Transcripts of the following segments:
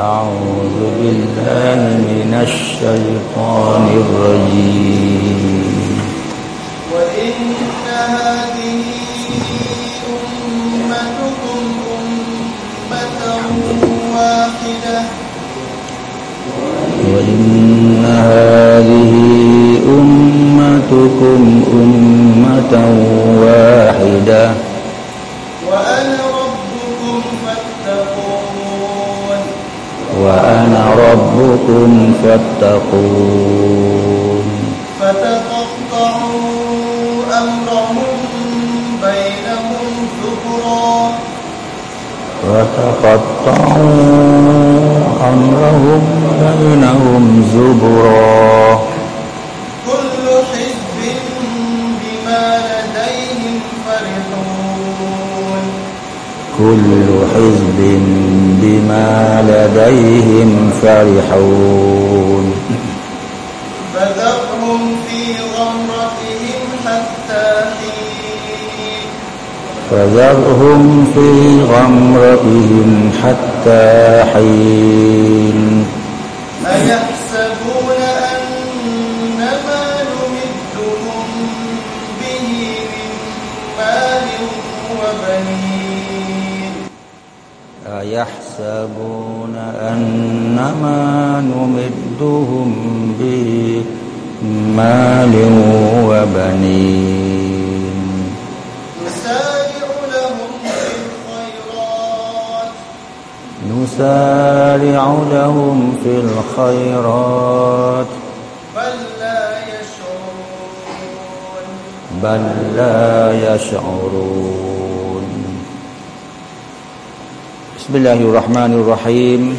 أعوذ بالله من الشيطان الرجيم. وإن هذه أمتكم أمة واحدة. وإن هذه أمتكم أمة واحدة وأنا ربكم فاتقون وأنا ربكم فاتقون. فتقطعوا أمرهم بينهم زبرا وتقطعوا أمرهم بينهم زبرا. كل حزب بما لديهم فرحون. فذرهم في غمرتهم حتى حين. فذرهم في غمرتهم حتى حين أيحسبون أن ما نمدهم به من مال وبنين أيحسبون أن ما نمدهم به مال وبنين. نسارع لهم في الخيرات. نسارع لهم في الخيرات. بل لا يشعرون. بل لا يشعرون. بسم الله الرحمن الرحيم.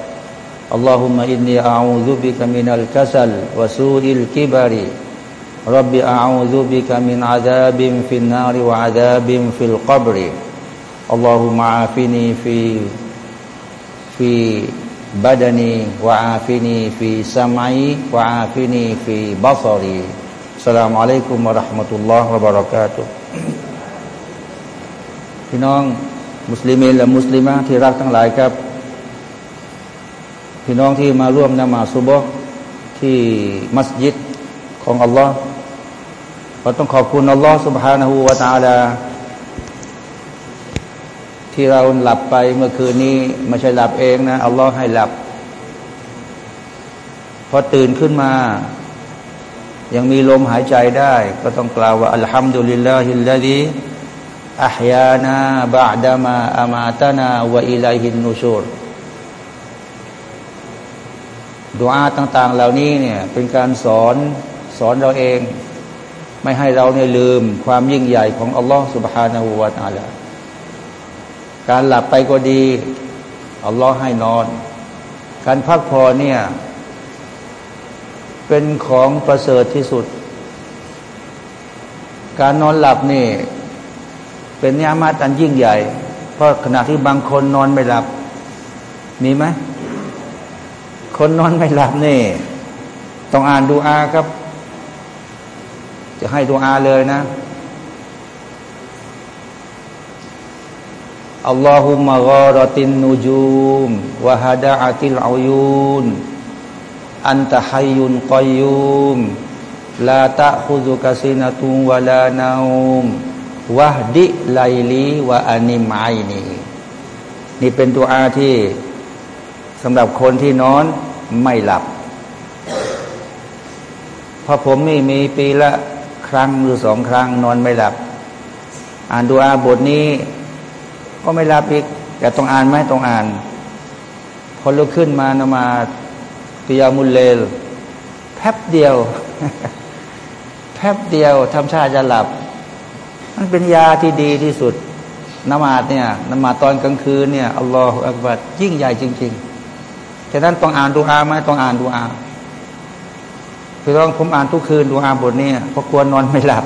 اللهم إني أعوذ بك من الكسل وسوء الكبر رب أعوذ بك من عذاب في النار وعذاب في القبر اللهم عافني في في بدني وعافني في سمعي وعافني في بصري السلام عليكم ورحمة الله وبركاته พี่น้องมุสลิมและมุสลิมะที่รักทั้งหลายครับ พี่น้องที่มาร่วมนมาซุบฮ์ที่มัสยิดของอัลลอฮ์เราต้องขอบคุณอัลลอฮ์ سبحانه และ تعالى ที่เราหลับไปเมื่อคืนนี้ไม่ใช่หลับเองนะอัลลอฮ์ให้หลับ พอตื่นขึ้นมา ยังมีลมหายใจได้ ก็ต้องกล่าวว่าอัลฮัมดุลิลลาฮิลลาดีอัพยานาบะดามาอามาตานาวะอิลัยฮินนูชูร ดูอาต่าง ๆ เหล่านี้เนี่ยเป็นการสอนสอนเราเอง ไม่ให้เราเนี่ยลืมความยิ่งใหญ่ของอัลลอฮฺสุบฮานาหูวาตาลการหลับไปก็ดีอัลลอฮ์ให้นอน การพักพอเนี่ย เป็นของประเสริฐที่สุด การนอนหลับนี่ เป็นเนื้อมาตอันยิ่งใหญ่ เพราะขณะที่บางคนนอนไม่หลับ มีไหม คนนอนไม่หลับนี่ ต้องอ่านดูอาครับ จะให้ดูอาเลยนะอัลลอฮุมะกอรตินนูจูมวะฮดะอาติลอายูนอันตะฮัยยุนกอยูมลาตะคุซุกะซินตุงวะลานาอุมวะฮดิไลลีวะอานิมายนีนี่เป็นตัวอาที่สำหรับคนที่นอน ไม่หลับพอผมนี่มีปีละครั้งหรือสองครั้งนอนไม่หลับ อ่านดูอาบทนี้ ก็ไม่หลับอีกแต่ต้องอ่านไหมต้องอ่าน พอลุกขึ้นมานมาปิยามุลเลลแป๊บเดียวแป๊บเดียวทำชาจะหลับ มันเป็นยาที่ดีที่สุดนมาดเนี่ยนมาตอนกลางคืนเนี่ยอัลลอฮฺอักบัดยิ่งใหญ่จริง ๆ ฉะนั้นต้องอ่านดูอาไหมต้องอ่านดูอาคือต้องผมอ่านทุกคืนดูอาบทนี้เพราะควรนอนไม่หลับ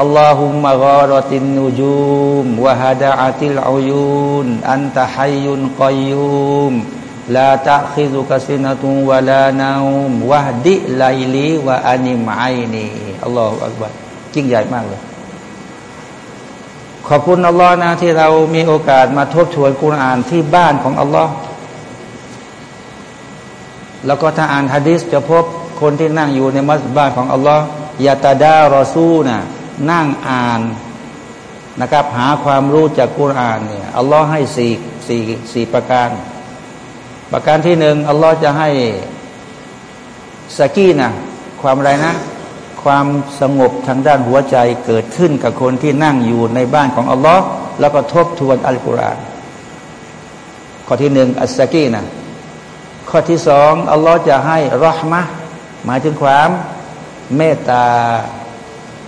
อัลลอฮุมะกอรตินนูจูมวะฮดาอัติลอายุนอันตะฮัยยุนกอยุมลาตะคิซุกสินตุวะลานาอุมวะดิไลลีวะอานิมไอนีอัลลอฮฺอักบัดยิ่งใหญ่มากเลย ขอบคุณอัลลอฮ์นะที่เรามีโอกาสมาทบทวนกุรอานที่บ้านของอัลลอฮ์ แล้วก็ถ้าอ่านฮะดิษจะพบคนที่นั่งอยู่ในมัสบ้านของอัลลอฮ์ยาตาดารอซูนะนั่งอ่านนะครับ หาความรู้จากกุรอานเนี่ยอัลลอฮ์ให้สี่สี่สี่ประการ ประการที่หนึ่งอัลลอฮ์จะให้สกีนะความอะไรนะ ความสงบทางด้านหัวใจเกิดขึ้นกับคนที่นั่งอยู่ในบ้านของอัลลอฮ์แล้วก็ทบทวนอัลกุรอานข้อที่หนึ่งอัสกีนะ ข้อที่สองอัลลอฮ์จะให้รหมะหมายถึงความเมตตา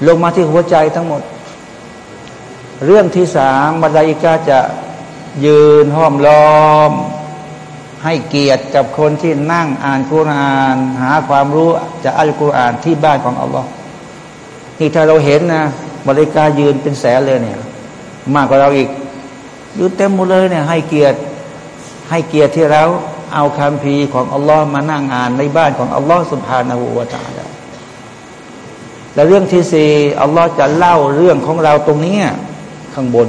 ลงมาที่หัวใจทั้งหมด เรื่องที่สามมาลาอิกาจะยืนห้อมล้อม ให้เกียรติกับคนที่นั่งอ่านกุรอาน หาความรู้จากอัลกุรอานที่บ้านของอัลลอฮ์นี่ถ้าเราเห็นนะมาลาอิกายืนเป็นแสนเลยเนี่ย มากกว่าเราอีกยืนเต็มหมดเลยเนี่ยให้เกียรติให้เกียรติที่เรา เอาคำพีของอัลลอฮ์มานั่งอ่านในบ้านของอัลลอฮ์สุบฮานาหูวาตาและเรื่องที่สี่อัลลอฮ์จะเล่าเรื่องของเราตรงนี้ข้างบน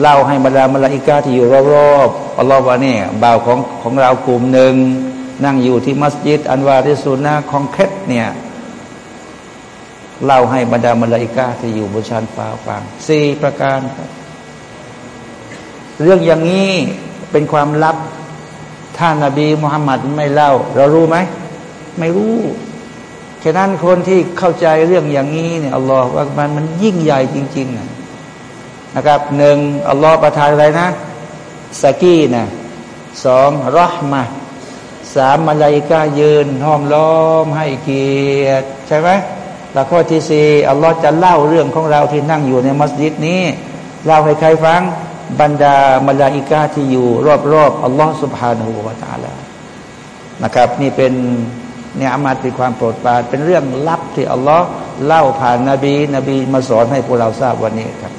เล่าให้บรรดามลาอิกาที่อยู่รอบๆอัลลอฮ์ว่าเนี่ยบ่าวของของเรากลุ่มหนึ่งนั่งอยู่ที่มัสยิด อันวาริสุนาของเคสเนี่ยเล่าให้บรรดามลาอิกาที่อยู่บนชั้นฟ้าฟังสี่ประการ เรื่องอย่างนี้เป็นความลับ ถ้านาบีมุฮัมมัดไม่เล่า เรารู้ไหม ไม่รู้ฉะนั้นคนที่เข้าใจเรื่องอย่างนี้เนี่ยอัลลอฮฺว่ามันมันยิ่งใหญ่จริงๆนะครับหนึ่งอัลลอฮฺประทานอะไรนะสกีนะสองรหมะสามมาลายกายืนห้อมล้อมให้เกียรติใช่ไหมแล้วข้อที่สี่อัลลอฮฺจะเล่าเรื่องของเราที่นั่งอยู่ในมัสยิดนี้ เล่าให้ใครฟัง บรรดามลาอิกาที่อยู่ รอบๆอัลลอฮฺสุบฮานาหูวาตาลานะครับ นี่เป็นเนี่ยอามาเป็นความโปรดปรานเป็นเรื่องลับที่อัลลอฮ์เล่าผ่านนาบีนบีมาสอนให้พวกเราทราบวันนี้ครับ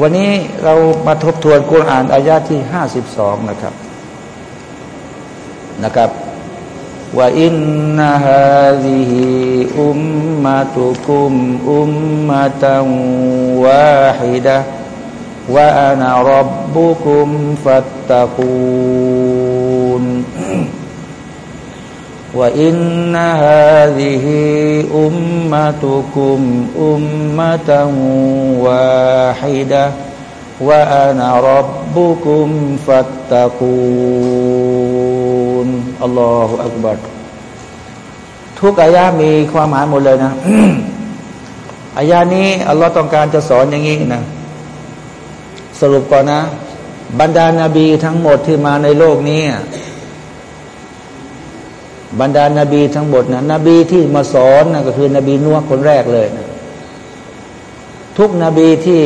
วันนี้เรามาทบทวนกุรอานอายาที่ห้าสิบสองนะครับนะครับว่าอินนาฮาซิฮิอุมมาตุคุมอุมมาตังวาฮิดะ ว่าอานารับบุคุมฟัตตะคูนว่าอินนาฮาดิฮิอุมมะตุคุมอุมมะตังวาฮิดะว่านารบบุคุมฟัตตะคูนอัลลอฮฺอักบัรทุกอายะมีความหมายหมดเลยนะอายานี้อัลลอฮ์ต้องการจะสอนอย่างนี้นะ สรุปก่อนนะ บรรดานาบีทั้งหมดที่มาในโลกนี้บรรดานาบีทั้งหมดนะนบีที่มาสอนนะก็คือนบีนัวคนแรกเลยนะทุกนบีที่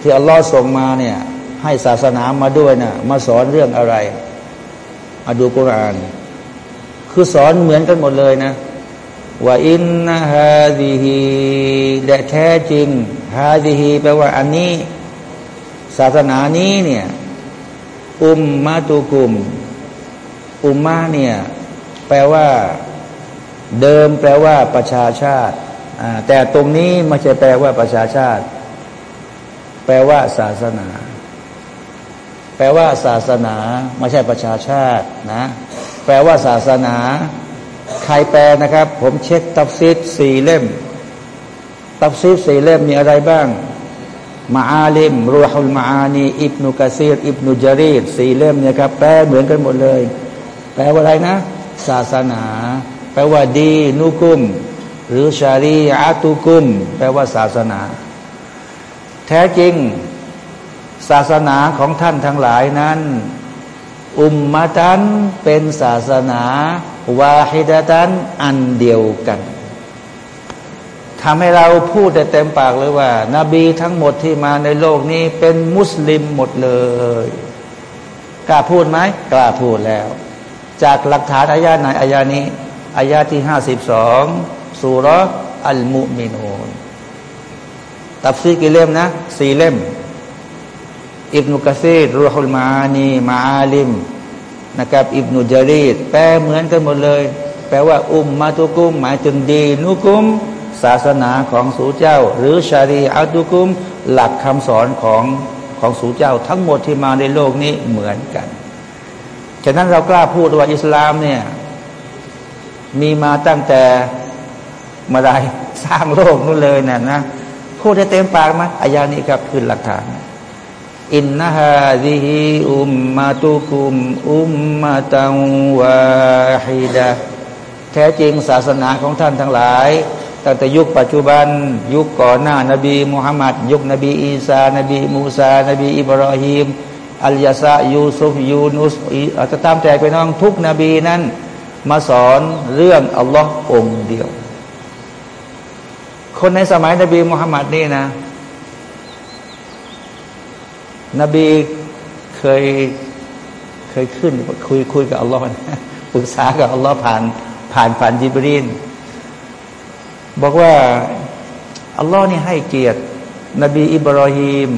ที่อัลลอฮ์ส่งมาเนี่ยให้ศาสนามาด้วยนะมาสอนเรื่องอะไรมาดูกุราน คือสอนเหมือนกันหมดเลยนะว่าอินนาฮาดิฮีและแท้จริงฮาดิฮีแปลว่าอันนี้ ศาสนานี้เนี่ย อุมมาตุกุม อุมมาเนี่ย แปลว่า เดิมแปลว่า ประชาชาติ แต่ตรงนี้ไม่ใช่แปลว่าประชาชาติ แปลว่า ศาสนา แปลว่าศาสนาไม่ใช่ประชาชาตินะ แปลว่าศาสนา ใครแปลนะครับ ผมเช็คตับซิดสี่เล่ม ตับซิดสี่เล่มมีอะไรบ้าง มาอาลิมรูฮุลมาอานีอิบนุกะซีรอิบนุจารีดสี่เล่มเนี่ยครับแปลเหมือนกันหมดเลย แปลว่าอะไรนะ ศาสนา แปลว่าดีนุกุม หรือชารีอาตุกุม แปลว่าศาสนา แท้จริง ศาสนาของท่านทั้งหลายนั้น อุมมาตันเป็นศาสนาวาฮิดาตันอันเดียวกัน ทำให้เราพูดได้เต็มปากเลยว่า นาบีทั้งหมดที่มาในโลกนี้เป็นมุสลิมหมดเลยกล้าพูดไหมกล้าพูดแล้ว จากหลักฐานอายาไหนอายานี้อายาที่ห้าสิบสองสุรอัลมุมินูนตับซีกี่เล่มนะสี่เล่ม อิบนุกะซีดรูฮุลมานีมาอาลิมนะครับ อิบนุจารีดแปลเหมือนกันหมดเลย แปลว่า อุมมาตุกุม หมายถึงดีนุกุมาสนาของสูเจ้า หรือชารีอัตุกุม หลักคำสอนของของสูเจ้า ทั้งหมดที่มาในโลกนี้เหมือนกันฉะนั้นเรากล้าพูดว่าอิสลามเนี่ยมีมาตั้งแต่มาได้สร้างโลกนู่นเลยนะนะพูดได้เต็มปากไหมอายานี้ครับคือหลักฐาน อินนาฮาดิฮิอุมมาตุคุม อุมมาตังวาฮิดะแท้จริงศาสนาของท่านทั้งหลาย ตั้งแต่ยุคปัจจุบัน ยุคก่อนหน้านบีมุฮัมมัดยุคนบีอีสานบีมูซานบีอิบราฮิมอัลยาซายูซุฟยูนุสอาจจะตามแต่ไปน้องทุกนบีนั้น มาสอนเรื่องอัลลอฮ์องเดียว คนในสมัยนบีมุฮัมมัดนี่นะ นบีเคยเคยขึ้นคุยคุยกับอัลลอฮ์ปรึกษากับอัลลอฮ์ผ่านผ่านผ่านจิบรีน บอกว่าอัลลอฮ์นี่ให้เกียรติ นบีอิบรอฮีม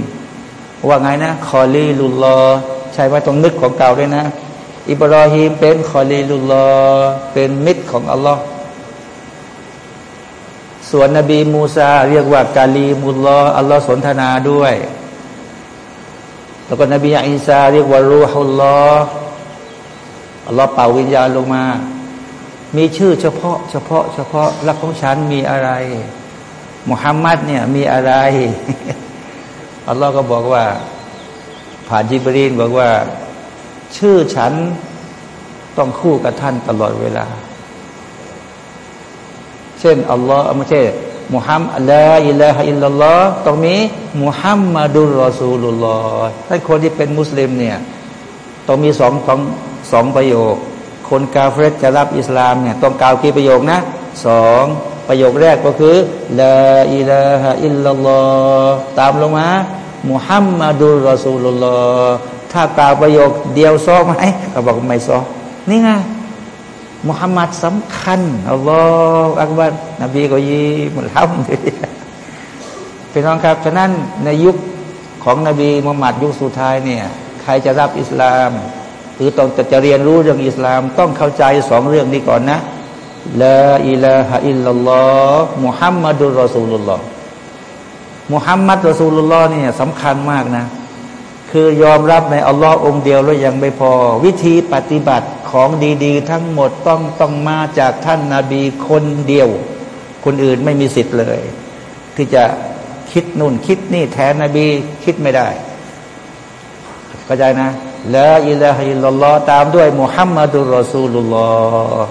ว่าไงนะคอลีลุลลอใช่ว่าต้องนึกของเก่าด้วยนะ อิบรอฮีมเป็นคอลีลุลลอเป็นมิตรของอัลลอฮ์ส่วนนบีมูซาเรียกว่ากาลีมุลลออัลลอฮ์สนทนาด้วย แล้วก็นบีอิสาเรียกว่ารูฮุลลออัลลอฮ์เป่าวิญญาณลงมา มีชื่อเฉพาะ เฉพาะ เฉพาะลักของฉันมีอะไรมุฮัมมัดเนี่ยมีอะไรอัลลอฮ์ก็บอกว่า ผ่านญิบรีลบอกว่า ชื่อฉันต้องคู่กับท่านตลอดเวลา เช่นอัลลอฮ์ไม่ใช่มุฮัมมัดلا إله إلا اللهต้องมีمحمد رسول اللهถ้าคนที่เป็นมุสลิมเนี่ย ต้องมีสองสองสองประโยค คนกาเฟรจะรับอิสลามเนี่ยต้องกล่าวกี่ประโยคนะสองประโยคแรกก็คือลาอิลาฮะอิลลัลลอตามลงมามุฮัมมัดุลรอซูลุลลอถ้ากล่าวประโยคเดียวซ้อไหมเขาบอกไม่ซ้อนี่ไงมุฮัมมัดสำคัญอัลลอฮฺอักบัรนบีก็ยีมุลฮัมพี่น้องครับ ฉะนั้นในยุคของนบีมุฮัมมัดยุคสุดท้ายเนี่ย ใครจะรับอิสลาม หรือต้องจะเรียนรู้เรื่องอิสลามต้องเข้าใจสองเรื่องนี้ก่อนนะลาอิลาฮะอิลลัลลอฮ์มุฮัมมัดุลรอซูลุลลอฮ์มุฮัมมัดรอซูลุลลอฮ์เนี่ยสำคัญมากนะ คือยอมรับในอัลลอฮ์องเดียวแล้วยังไม่พอ วิธีปฏิบัติของดีๆ ทั้งหมดต้องต้องมาจากท่านนาบีคนเดียว คนอื่นไม่มีสิทธิ์เลย ที่จะคิดนู่นคิดนี่แทนนบีคิดไม่ได้เข้าใจนะ ละอิละฮิลลอฮ์ตามด้วยมุฮัมมัดุลรอซูลุลลอฮ์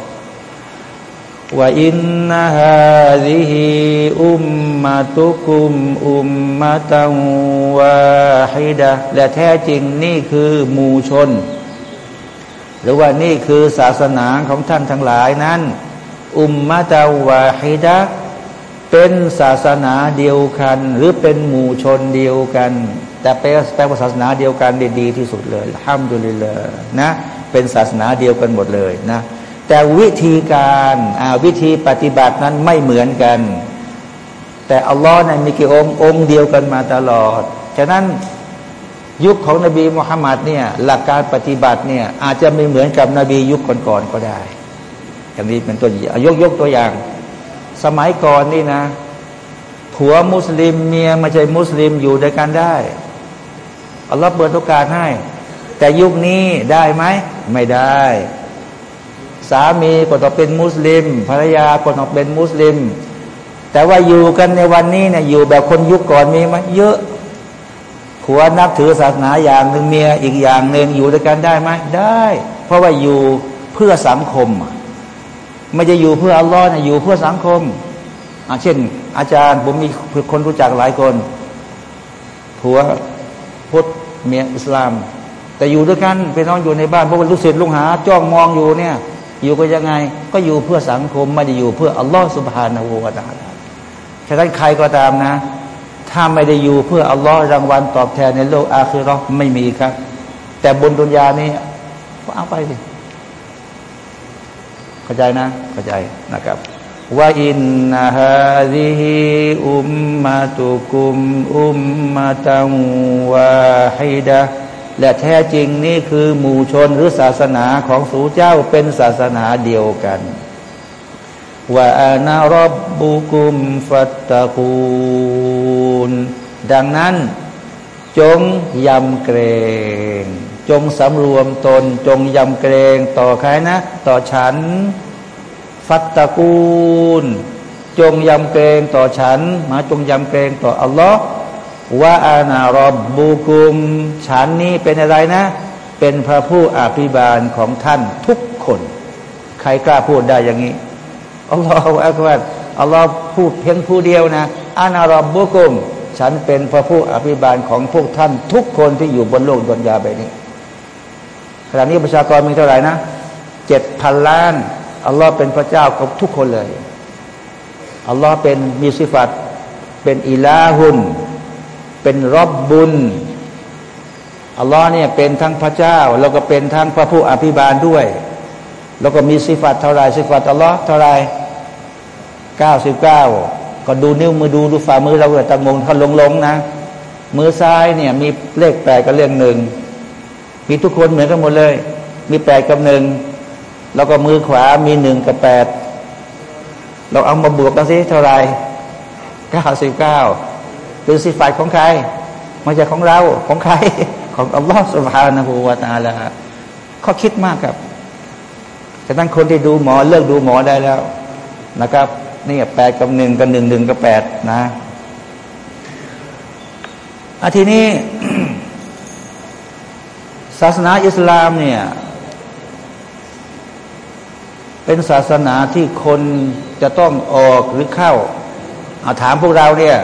ว่าอินนาฮาดิฮิอุมมาตุกุมอุมมาตังวาฮิดะและแท้จริงนี่คือมูชน หรือว่านี่คือศาสนาของท่านทั้งหลายนั้น อุมมาตาวาฮิดะ เป็นศาสนาเดียวกัน หรือเป็นหมู่ชนเดียวกัน แต่เป็นแปลว่าศาสนาเดียวกันดีที่สุดเลยห้ามดุลิเลยนะเป็นศาสนาเดียวกันหมดเลยนะแต่วิธีการวิธีปฏิบัตินั้นไม่เหมือนกัน แต่อัลลอฮ์นั้นมีกี่องค์องค์เดียวกันมาตลอดฉะนั้นยุคของนบีมุฮัมมัดเนี่ยหลักการปฏิบัติเนี่ยอาจจะไม่เหมือนกับนบียุคก่อนๆก็ได้อย่างนี้เป็นตัวอย่างยกยกตัวอย่าง สมัยก่อนนี่นะ ผัวมุสลิมเมียไม่ใช่มุสลิมอยู่ด้วยกันได้อัลลอฮ์เปิดโอกาสให้ แต่ยุคนี้ได้ไหม ไม่ได้ สามีก็ต้องเป็นมุสลิม ภรรยาก็ต้องเป็นมุสลิม แต่ว่าอยู่กันในวันนี้เนี่ยอยู่แบบคนยุคก่อนมีไหมเยอะผัวนับถือศาสนาอย่างหนึ่งเมียอีกอย่างหนึ่งอยู่ด้วยกันได้ไหมได้ เพราะว่าอยู่เพื่อสังคม ไม่จะอยู่เพื่ออัลลอฮ์นะอยู่เพื่อสังคมเช่น อาจารย์ผมมีคนรู้จักหลายคนผัวพุทธเมียอิสลาม แต่อยู่ด้วยกันไปนอนอยู่ในบ้านเพราะว่าลูกศิษย์ลูกหา จ้องมองอยู่เนี่ย อยู่ก็ยังไง ก็อยู่เพื่อสังคมไม่ได้อยู่เพื่ออัลลอฮ์สุบฮานาหูวาตาลฉะนั้นใครก็ตามนะ ถ้าไม่ได้อยู่เพื่ออัลลอฮ์รางวัลตอบแทนในโลกอาคือเรอไม่มีครับ แต่บนดุนยานี่ก็เอาไปสิ เข้าใจนะ เข้าใจนะครับว่าอินนาฮาดิฮิอุมมาตุกุมอุมมาตังวาฮิดะและแท้จริงนี่คือหมู่ชนหรือศาสนาของสูเจ้าเป็นศาสนาเดียวกันว่าอานารบบุกุมฟัตตะคูนดังนั้น จงยำเกรง จงสำรวมตนจงยำเกรงต่อใครนะ ต่อฉัน ฟัตตะกูล จงยำเกรงต่อฉัน มาจงยำเกรงต่ออัลลอฮ์ว่าอานารบบุกุม ฉันนี้เป็นอะไรนะ เป็นพระผู้อภิบาลของท่านทุกคน ใครกล้าพูดได้อย่างนี้อัลลอฮฺอักบัรอัลลอฮ์พูดเพียงผู้เดียวนะอานารบบุกุม ฉันเป็นพระผู้อภิบาลของพวกท่านทุกคนที่อยู่บนโลกดนยาใบนี้ ขณะนี้ประชากรมีเท่าไหร่นะเจ็ดพันล้าน อัลลอฮ์เป็นพระเจ้ากับทุกคนเลย อัลลอฮ์เป็นมีสิฟัตเป็นอิลาหุน เป็นรอบบุญ อัลลอฮ์เนี่ยเป็นทั้งพระเจ้า แล้วก็เป็นทั้งพระผู้อภิบาลด้วย แล้วก็มีสิฟัตเท่าไรสิฟัตอัลลอฮ์เท่าไรเก้าสิบเก้าก็ดูนิ้วมือดูดูฝ่ามือเราเลยตังงท่าลงลงนะ มือซ้ายเนี่ยมีเลขแปดกับเลขหนึ่ง มีทุกคนเหมือนกันหมดเลย มีแปดกับหนึ่งแล้วก็มือขวามีหนึ่งกับแปดเราเอามาบวกกันสิเท่าไรเก้าสิบเก้าเป็นสิฟัตของใครมาจากของเราของใคร ของอัลลอฮฺสุบฮานะฮูวาตาลาเขาคิดมากครับฉะนั้นคนที่ดูหมอเลิกดูหมอได้แล้วนะครับนี่แปดกับหนึ่งกับหนึ่งหนึ่งกับแปดนะอาทีนี้ ศาสนาอิสลามเนี่ย เป็นศาสนาที่คนจะต้องออกหรือเข้าเอาถามพวกเราเนี่ย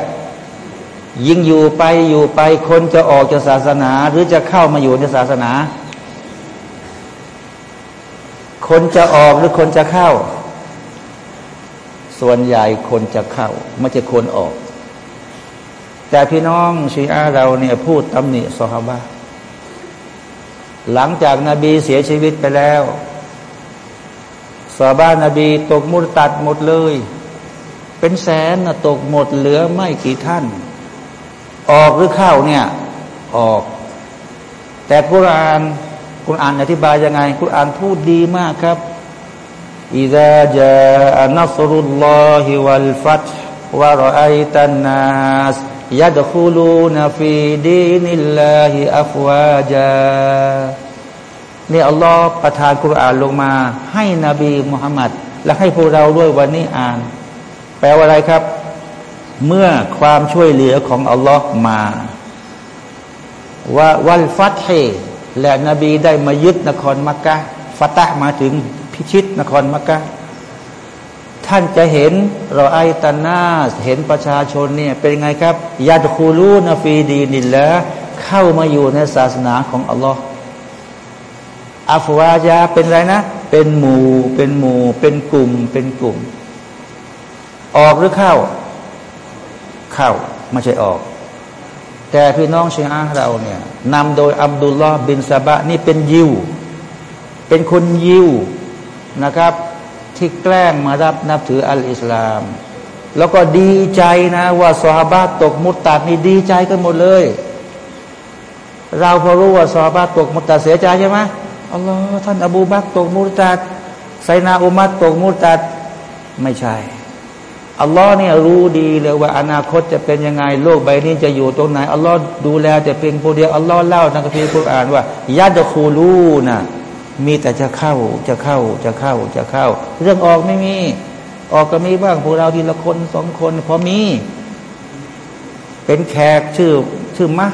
ยิ่งอยู่ไปอยู่ไปคนจะออกจากศาสนา หรือจะเข้ามาอยู่ในศาสนา คนจะออกหรือคนจะเข้า ส่วนใหญ่คนจะเข้าไม่ใช่คนออก แต่พี่น้องชีอาเราเนี่ยพูดตำหนิสฮาบะ หลังจากนาบีเสียชีวิตไปแล้วสาบ้านนบีตกมุตตัดหมดเลย เป็นแสนนะตกหมดเหลือไม่กี่ท่าน ออกหรือเข้าเนี่ยออก แต่กุรานคุณอ่านอธิบายยังไงคุณอ่านพูดดีมากครับอิดะจานัสรุลลอฮิวัลฟัตวะรอไอตันนัส ยัดคูลูนฟีดีนิลลาฮิอัฟวาจานี่อัลลอฮ์ประทานคุรานลงมา ให้นบีมุฮัมมัดและให้พวกเราด้วยวันนี้อ่าน แปลว่าอะไรครับ เมื่อความช่วยเหลือของอัลลอฮ์มาว่าวัลฟัตเฮและนบีได้มายึดนครมักกะฟาตะมาถึงพิชิตนครมักกะ ท่านจะเห็นเราไอตานาเห็นประชาชนเนี่ยเป็นไงครับยาดคูลูนฟีดีนิลละเข้ามาอยู่ในศาสนาของอัลลอฮ์อัฟวาจาเป็นไรนะ เป็นหมู่ เป็นหมู่ เป็นกลุ่ม เป็นกลุ่ม ออกหรือเข้า เข้าไม่ใช่ออก แต่พี่น้องเชียอาเราเนี่ยนำโดยอับดุลลอฮ์บินซาบะนี่เป็นยิว เป็นคนยิวนะครับ ที่แกล้งมารับนับถืออัลอิสลาม แล้วก็ดีใจนะว่าสฮาบะตกมุตตัดนี่ดีใจกันหมดเลย เราพอรู้ว่าสฮาบะตกมุตตัดเสียใจใช่ไหมอัลลอฮ์ท่านอบูบักตกมุตตัดไซนาอุมัดตกมุตตัดไม่ใช่อัลลอฮ์เนี่ยรู้ดีเลยว่าอนาคตจะเป็นยังไงโลกใบนี้จะอยู่ตรงไหนอัลลอฮ์ดูแลแต่เพียงผู้เดียวอัลลอฮ์เล่าในคัมภีร์คุรอานว่าญาติคูลูนะ มีแต่จะเข้าจะเข้าจะเข้าจะเข้า เรื่องออกไม่มี ออกก็มีบ้างพวกเราทีละคนสองคนพอมี เป็นแขกชื่อชื่อมะ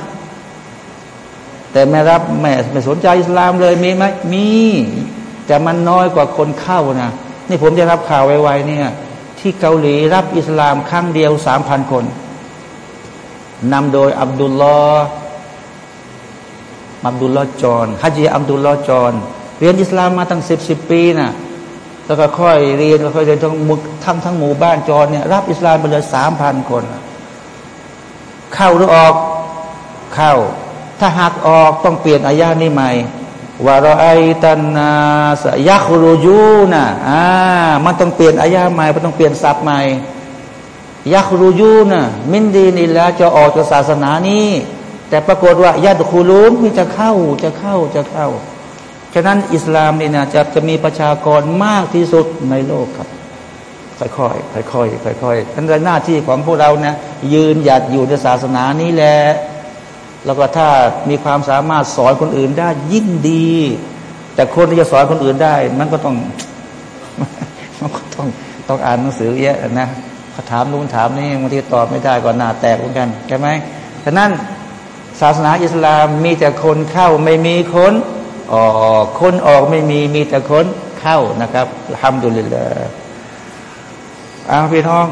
แต่ไม่รับแม่ไม่สนใจอิสลามเลยมีไหมมี แต่มันน้อยกว่าคนเข้านะนี่ผมจะรับข่าวไวๆเนี่ย ที่เกาหลีรับอิสลามครั้งเดียวสามพันคนนำโดยอับดุลลอฮ์อับดุลลอฮ์จอนฮัจีอับดุลลอฮ์จอน เรียนอิสลามมาตั้งสิบสิบปีนะ่ะแล้วก็ค่อยเรียนค่อยเรียนทั้งมุกทั้งทั้งหมู่บ้านจอนเนี่ยรับอิสลามไปเลยสามพันคน เข้าหรือออกเข้า ถ้าหักออกต้องเปลี่ยนอายานี้ใหม่วารไอตันนาสยักรูยูนะอ่ามันต้องเปลี่ยนอายาใหม่มันต้องเปลี่ยนศัพท์ใหม่ยักรูยูนะมินดีนี่แล้วจะออกจากศาสนานี้ แต่ปรากฏว่าญาติคูลุมมีจะเข้าจะเข้าจะเข้า ฉะนั้นอิสลามนี่นะจะจะมีประชากรมากที่สุดในโลกครับ ค่อยๆค่อยๆค่อยๆนั่นหน้าที่ของพวกเรานะยืนหยัดอยู่ในศาสนานี้แหละแล้วก็ถ้ามีความสามารถสอนคนอื่นได้ยิ่งดี แต่คนที่จะสอนคนอื่นได้ มันก็ต้องมันก็ต้องต้องอ่านหนังสือเยอะนะถามนู้นถามนี่บางทีตอบไม่ได้ก่อนหน้าแตกเหมือนกันใช่ไหมฉะนั้นศาสนาอิสลามมีแต่คนเข้าไม่มีคน ออกคนออกไม่มีมีแต่คนเข้านะครับทำดุลิละอาพี่น้อง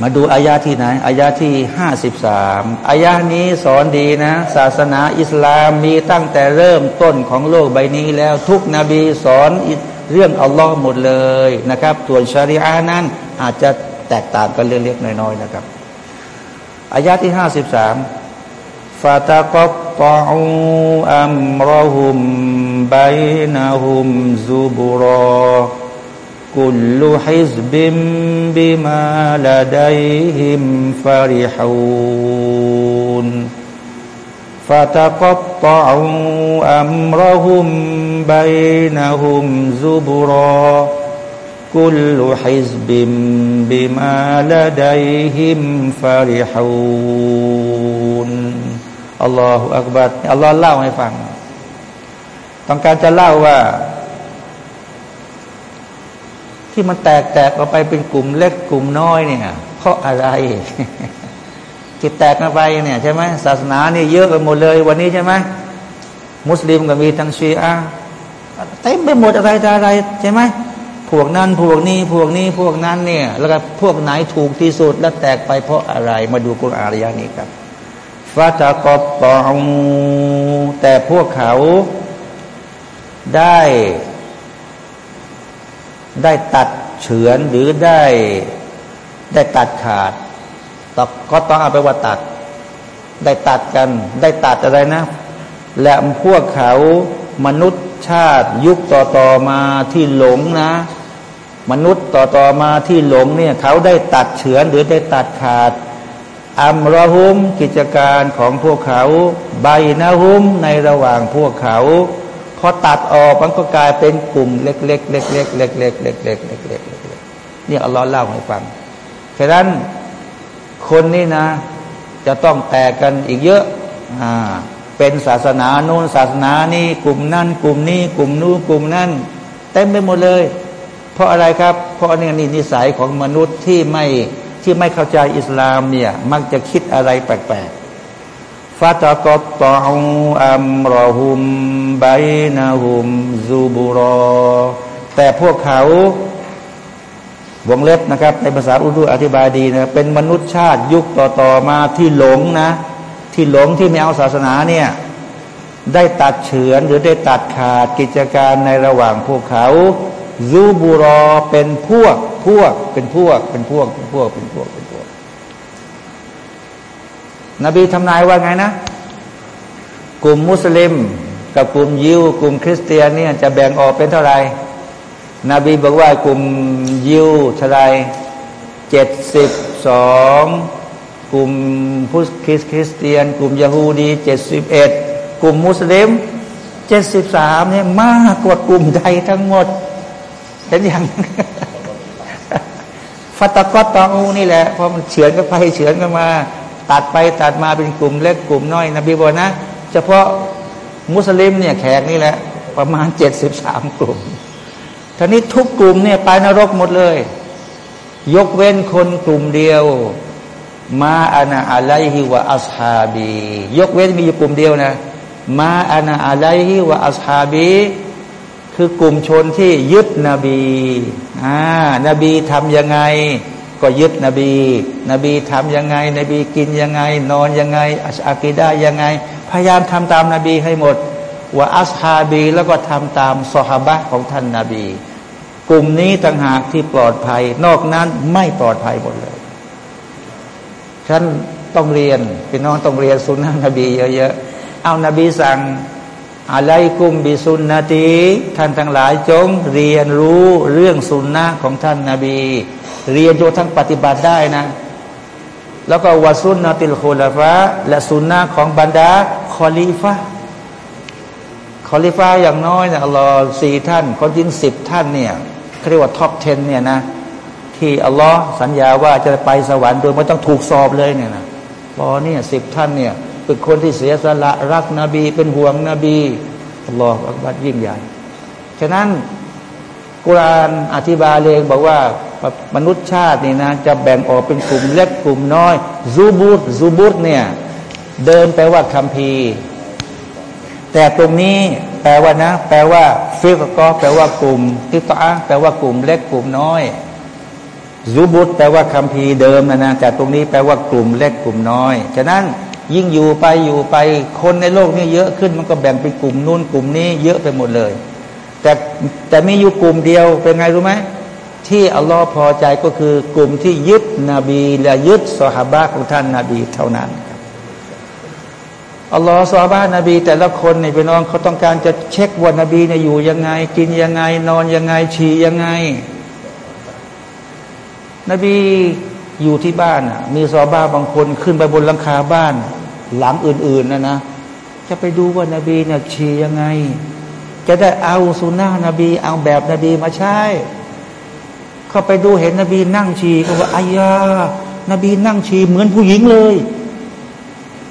มาดูอายาที่ไหนอายาที่ห้าสิบสามอายานี้สอนดีนะ ศาสนาอิสลามมีตั้งแต่เริ่มต้นของโลกใบนี้แล้ว ทุกนบีสอนเรื่องอัลลอฮ์หมดเลยนะครับส่วนชาริอานั้นอาจจะแตกต่างกันเล็กๆน้อยๆนะครับอายาที่ห้าสิบสาม فتقطعوا أمرهم بينهم زبرا. كل حزب بما لديهم فرحون. فتقطعوا أمرهم بينهم زبرا. كل حزب بما لديهم فرحون. อัลลอฮฺอักบัดอัลลอฮ์เล่าให้ฟัง ต้องการจะเล่าว่า ที่มันแตกแตกออกไปเป็นกลุ่มเล็กกลุ่มน้อยเนี่ยเพราะอะไรที่แตกกันไปเนี่ยใช่ไหมศาสนาเนี่ยเยอะไปหมดเลย วันนี้ใช่ไหมมุสลิมก็มีทั้งชีอะเต็มไปหมดอะไรอะไรใช่ไหมพวกนั้นพวกนี้พวกนี้พวกนั้นเนี่ย แล้วก็พวกไหนถูกที่สุดแล้วแตกไปเพราะอะไรมาดูกุรอารยานี้ครับ ฟาตากอบตองแต่พวกเขาได้ได้ตัดเฉือนหรือได้ได้ตัดขาดต่ก็ต้องเอาไปว่าตัด ได้ตัดกัน ได้ตัดอะไรนะ และพวกเขามนุษย์ชาติยุคต่อต่อมาที่หลงนะ มนุษย์ต่อต่อมาที่หลงเนี่ยเขาได้ตัดเฉือนหรือได้ตัดขาด อัมรหุมกิจการของพวกเขาใบนะหุมในระหว่างพวกเขาพอตัดออกมันก็กลายเป็นกลุ่มเล็กๆเล็กๆเล็กๆเล็กๆเล็กๆเล็กๆเล็กๆนี่อัลลอฮ์เล่าให้ฟังฉะนั้นคนนี้นะ จะต้องแตกกันอีกเยอะอ่าเป็นศาสนาโน้นศาสนานี่กลุ่มนั่น กลุ่มนี้ กลุ่มนู้นกลุ่มนั่นเต็มไปหมดเลย เพราะอะไรครับ เพราะนี่นี่นิสัยของมนุษย์ที่ไม่ ที่ไม่เข้าใจอิสลามเนี่ยมักจะคิดอะไรแปลกๆฟาตะกบตออัมรอหุมไบนาหุมซูบุรอ แต่พวกเขาวงเล็บนะครับ ในภาษาอุดุอธิบายดีนะเป็นมนุษย์ชาติยุคต่อๆมาที่หลงนะ ที่หลงที่ไม่เอาศาสนาเนี่ยได้ตัดเฉือนหรือได้ตัดขาดกิจการในระหว่างพวกเขาซูบุรอเป็นพวก พวก เป็นพวก เป็นพวก เป็นพวก เป็นพวก เป็นพวก นบีทำนายว่าไงนะ กลุ่มมุสลิม กับกลุ่มยิว กลุ่มคริสเตียนเนี่ยจะแบ่งออกเป็นเท่าไหร่ นบีบอกว่ากลุ่มยิวเท่าไรเจ็ดสิบสองกลุ่มพุทธคริสเตียน กลุ่มยาฮูดีเจ็ดสิบเอ็ดกลุ่มมุสลิมเจ็ดสิบสามเนี่ยมากกว่ากลุ่มใดทั้งหมดเป็นอย่าง ฟัตกอตตองอูนี่แหละพอมันเฉือนกันไปเฉือนกันมา ตัดไปตัดมาเป็นกลุ่มเล็กกลุ่มน้อยนบีบอกนะ เฉพาะมุสลิมเนี่ยแขกนี่แหละ ประมาณเจ็ดสิบสามกลุ่มท่านี้ทุกกลุ่มเนี่ยไปนรกหมดเลย ยกเว้นคนกลุ่มเดียว มาอานาอะไลฮิวะอัสฮาบี ยกเว้นมีอยู่กลุ่มเดียวนะมาอานาอะไลฮิวะอัสฮาบี คือกลุ่มชนที่ยึดนบี อ่านบีทำยังไง ก็ยึดนบี นบีทำยังไง นบีกินยังไง นอนยังไงอัชอากีดายังไง พยายามทำตามนบีให้หมดว่าอัสฮาบีแล้วก็ทำตามสฮาบะของท่านนาบี กลุ่มนี้ต่างหากที่ปลอดภัย นอกนั้นไม่ปลอดภัยหมดเลยฉันต้องเรียนพี่น้องต้องเรียนสุนนะนบีเยอะๆเอานาบีสั่ง عليكم بسنتي ท่านทั้งหลายจง เรียนรู้เรื่องสุนนะของท่านนาบี เรียนจนทั้งปฏิบัติได้นะ แล้วก็وسنة الخلفاء และสุนนะของบรรดาคอลีฟะคอลีฟะอย่างน้อยเนี่ยอัลลอฮ์สี่ท่านคนจริงสิบท่านเนี่ยเรียกว่า top ten เนี่ยนะ ที่อัลลอฮ์สัญญาว่าจะไปสวรรค์โดยไม่ต้องถูกสอบเลยเนี่ยนะพอเนี่ยสิบท่านเนี่ย เป็นคนที่เสียสละรักนบี เป็นห่วงนบีอัลลอฮ์อักบัดยิ่งใหญ่ ฉะนั้นกุรานอธิบายเลยบอกว่ามนุษย์ชาตินี่นะจะแบ่งออกเป็นกลุ่มเล็กกลุ่มน้อยซูบูตซูบูตเนี่ยเดินแปลว่าคัมภีร์ แต่ตรงนี้แปลว่านะ แปลว่าฟิกก็แปลว่ากลุ่มทิตาแปลว่ากลุ่มเล็กกลุ่มน้อยซูบุตแปลว่าคัมภีร์เดิมนะนะแต่ตรงนี้แปลว่ากลุ่มเล็กกลุ่มน้อย ฉะนั้น ยิ่งอยู่ไปอยู่ไปคนในโลกนี้เยอะขึ้นมันก็แบ่งเป็นกลุ่มนู้นกลุ่มนี้เยอะไปหมดเลย แต่แต่มีอยู่กลุ่มเดียวเป็นไงรู้ไหมที่อัลลอฮ์พอใจก็คือกลุ่มที่ยึดนบีและยึดสหาบะของท่านนาบีเท่านั้นอัลลอฮ์สวาบานบี แต่ละคนในพี่น้องเขาต้องการจะเช็คว่านบีเนี่ยอยู่ยังไง กินยังไง นอนยังไงฉี่ยังไง นบีอยู่ที่บ้านมีซอบ้าบางคนขึ้นไปบนหลังคาบ้าน หลังอื่น ๆนะนะ จะไปดูว่านบีเนี่ยชียังไง จะได้เอาสุนนะนบี เอาแบบนบีมาใช้เขาไปดูเห็นนบีนั่งชีเขาว่าอายานบีนั่งฉี่เหมือนผู้หญิงเลย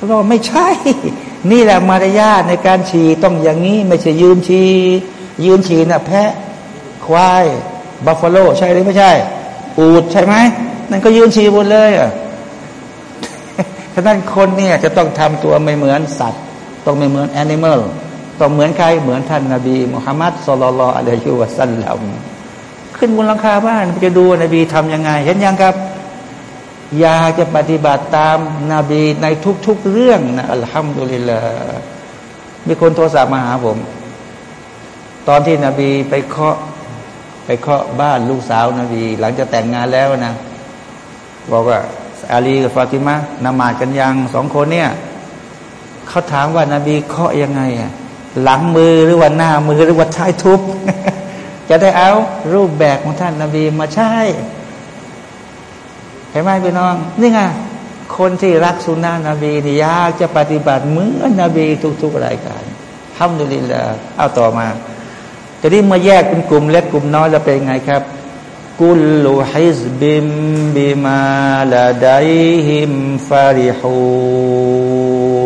เราไม่ใช่ นี่แหละมารยาทในการฉี่ต้องอย่างนี้ ไม่ใช่ยืนฉี่ยืนฉี่น่ะแพะ ควาย buffalo ใช่หรือไม่ใช่ อูดใช่ไหมนั่นก็ยืนฉี่บนเลยอะะนั้นคนเนี่ยจะต้องทำตัวไม่เหมือนสัตว์ ต้องไม่เหมือน animal ต้องเหมือนใครเหมือนท่านนาบีมุฮัมมัดصلى الله عليه وسلمขึ้นบนหลังคาบ้านจะดูนบีทํำยังไง เห็นยังครับอยากจะปฏิบัติตามนาบีในทุก ๆ เรื่องนะอัลฮัมดุลิลลามีคนโทรศัพท์มาหาผม ตอนที่นบีไปเคาะไปเคาะบ้านลูกสาวนบี หลังจะแต่งงานแล้วนะบอกว่า อาลีกับฟาติมะนมาดกันยังสองคนเนี่ยเขาถามว่านาบีเคาะยังไงอะหลังมือหรือว่าหน้ามือหรือว่าท้ายทุบจะได้เอารูปแบบของท่านนาบีมาใช้เห็นไหมพี่น้อง นี่ไงคนที่รักสุนนะนบีนี่ยากจะปฏิบัติเหมือนนบีทุก ๆ รายการทำดุลิลละเอาต่อมา จะนี้มาแยกเป็นกลุ่มเล็กกลุ่มน้อยแล้วเป็นไงครับ กุลฮิสบิมบิมาลาไดฮิมฟาริฮู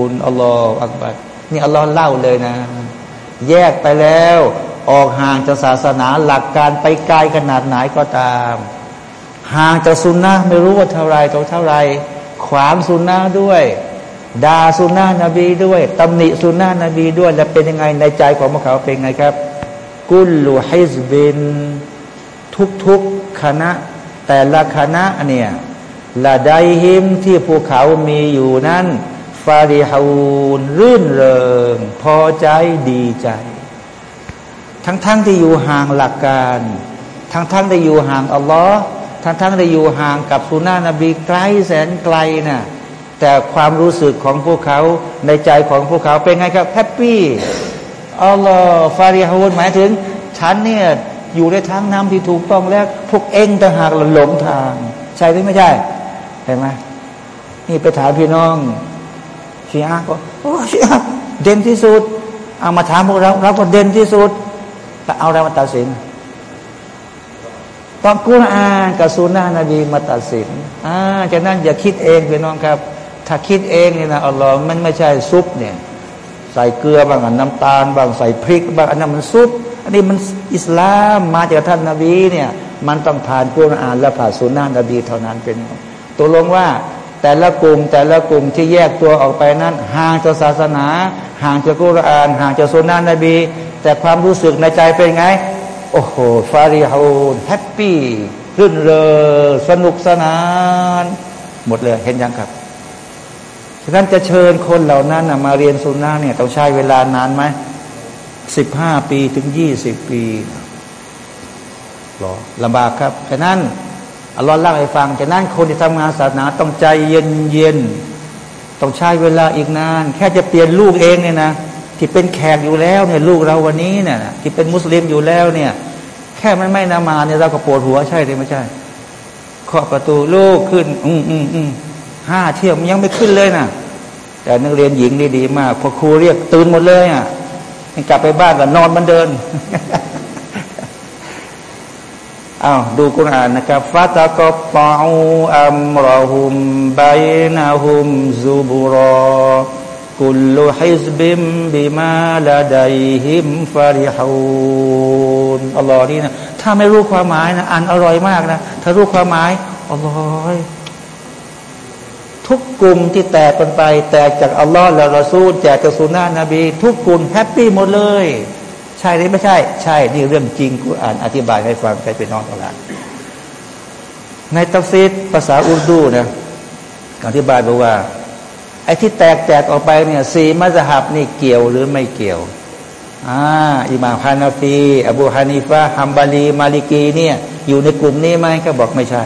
นอัลลอฮฺอักบัดนี่อัลลอฮ์เล่าเลยนะ แยกไปแล้ว ออกห่างจากศาสนาหลักการไปไกลขนาดไหนก็ตาม ห่างจากสุนนะไม่รู้ว่าเท่าไรตัวเท่าไร ขวางสุนนะด้วยด่าสุนนะนบีด้วยตำหนิสุนนะนบีด้วย และเป็นยังไงในใจของพวกเขาเป็นไงครับ กุลลูฮิสบิน ทุกๆคณะ แต่ละคณะเนี่ยละไดหิมที่ภูเขามีอยู่นั้นฟาริฮูนรื่นเริง พอใจดีใจ ทั้งๆทที่อยู่ห่างหลักการ ทั้งๆทที่อยู่ห่างอัลลอฮ์ทั้งๆทที่อยู่ห่างกับสุนานะบีไกลแสนไกลนะ่ะแต่ความรู้สึกของพวกเขาในใจของพวกเขาเป็นไงครับแฮปปี้อัลลอฮ์ฟาริฮูนหมายถึง ฉันเนี่ย อยู่ในทางนำที่ถูกต้องแล้ว พวกเองต่างหากหลงทาง ใช่หรือไม่ใช่เห็นไหมนี่ไปถามพี่น้องชีอาก็โอ้ชีอาเด่นที่สุด เอามาถามพวกเราเราก็เด่นที่สุดแต่เอาอะไรมาตัดสินต้องกุรอานกับสุนานะบีมาตัดสินอ่าจากนั้นอย่าคิดเองพี่น้องครับ ถ้าคิดเองเนี่ยนะอัลลอฮ์มันไม่ใช่ซุปเนี่ย ใส่เกลือบางอันน้ำตาลบางใส่พริกบางอันนั้นมันซุปอันนี้มันอิสลามมาจากท่านนาบีเนี่ยมันต้องผ่านกุรอานและผ่านสุนนะนบีเท่านั้นเป็นตัวลงว่าแต่ละกลุ่มแต่ละกลุ่มที่แยกตัวออกไปนั้น ห่างจากศาสนา ห่างจากกุรอาน ห่างจากสุนนะนบี แต่ความรู้สึกในใจเป็นไง โอ้โหฟาริฮูนแฮปปี้รื่นเริงสนุกสนาน หมดเลยเห็นยังครับฉะนั้นจะเชิญคนเหล่านั้นมาเรียนสุนนะเนี่ยต้องใช้เวลานานไหม สิบห้าปีถึงยี่สิบปีหรอลำบากครับฉะนั้นอัลลอฮ์เล่าให้ฟังฉะนั้นคนที่ทำงานศาสนาต้องใจเย็นเย็นต้องใช้เวลาอีกนาน แค่จะเปลี่ยนลูกเองเนี่ยนะที่เป็นแขกอยู่แล้วเนี่ยลูกเราวันนี้เนี่ยที่เป็นมุสลิมอยู่แล้วเนี่ย แค่มันไม่นามาเนี่ยเราก็ปวดหัวใช่หรือไม่ใช่เคาะประตูลูกขึ้น อืมอืมอืมห้าเที่ยวมันยังไม่ขึ้นเลยนะแต่นักเรียนหญิงนี่ดีมากพอครูเรียกตื่นหมดเลยอะ กลับไปบ้านก็นอนมันเดินอ้าวดูกุณอ่านนะครับฟาตะกบปาอูอัมรอฮุมบายนาฮุมซูบุรอกุลฮิซบิมบิมาลาดัยฮิมฟาริฮูนอัลลอฮ์นี่นะถ้าไม่รู้ความหมายนะอ่านอร่อยมากนะ ถ้ารู้ความหมายอัลลอฮ์ ทุกกลุ่มที่แตกกันไป แตกจากอัลลอฮ์และรอซูลแจกจากสุนนะนบี ทุกกลุ่มแฮปปี้หมดเลย ใช่หรือไม่ใช่ ใช่นี่เรื่องจริงกูอ่านอธิบายให้ฟังใครเป็นน้องตลาดในตัฟซีดภาษาอุรดูนะอธิบายบอกว่าไอ้ที่แตกแตกออกไปเนี่ยสีมัสฮับนี่เกี่ยวหรือไม่เกี่ยวอ่าอิมาฮานาฟี อบูฮานิฟะฮัมบาลีมาลิกีเนี่ยอยู่ในกลุ่มนี้ไหมก็บอกไม่ใช่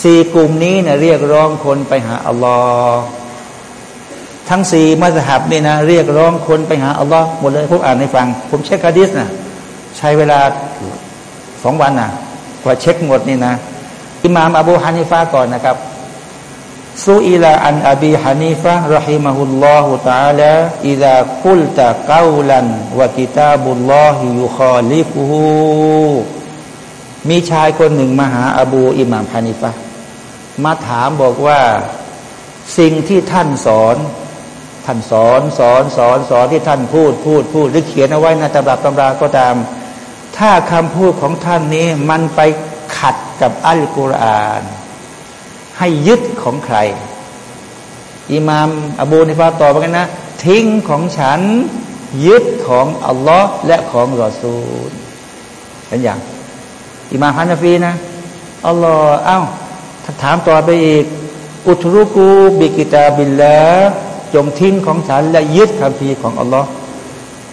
สี่กลุ่มนี้เนี่ยเรียกร้องคนไปหาอัลลอฮ์ทั้งสี่มัสฮับนี่นะเรียกร้องคนไปหาอัลลอฮ์หมดเลยผมอ่านให้ฟัง ผมเช็คหะดีษนะใช้เวลาสองวันนะกว่าเช็คหมดนี่นะอิหม่ามอบูฮานิฟาก่อนนะครับسئل عن أبي حنيفة رحمه الله تعالىอิดะกุลตะกาลันวะกิตาบุลลอฮิยุคอลิฟู มีชายคนหนึ่งมาหาอบูอิหม่ามฮานิฟะมาถามบอกว่าสิ่งที่ท่านสอนท่านสอนสอนสอนสอนที่ท่านพูดพูดพูดหรือเขียนเอาไว้ในตำรับตำราก็ตาม ถ้าคำพูดของท่านนี้มันไปขัดกับอัลกุรอาน ให้ยึดของใคร อิมามอบูนิฟาตอบกันนะ ทิ้งของฉันยึดของอัลลอฮ์และของรอซูลเป็นอย่าง อิมามฮานาฟีนะอัลลอฮ์เอ้าถามต่อไปอีก اتركوا بكتاب الله จงทิ้งของฉันและยึดคัมภีร์ของอัลลอฮ์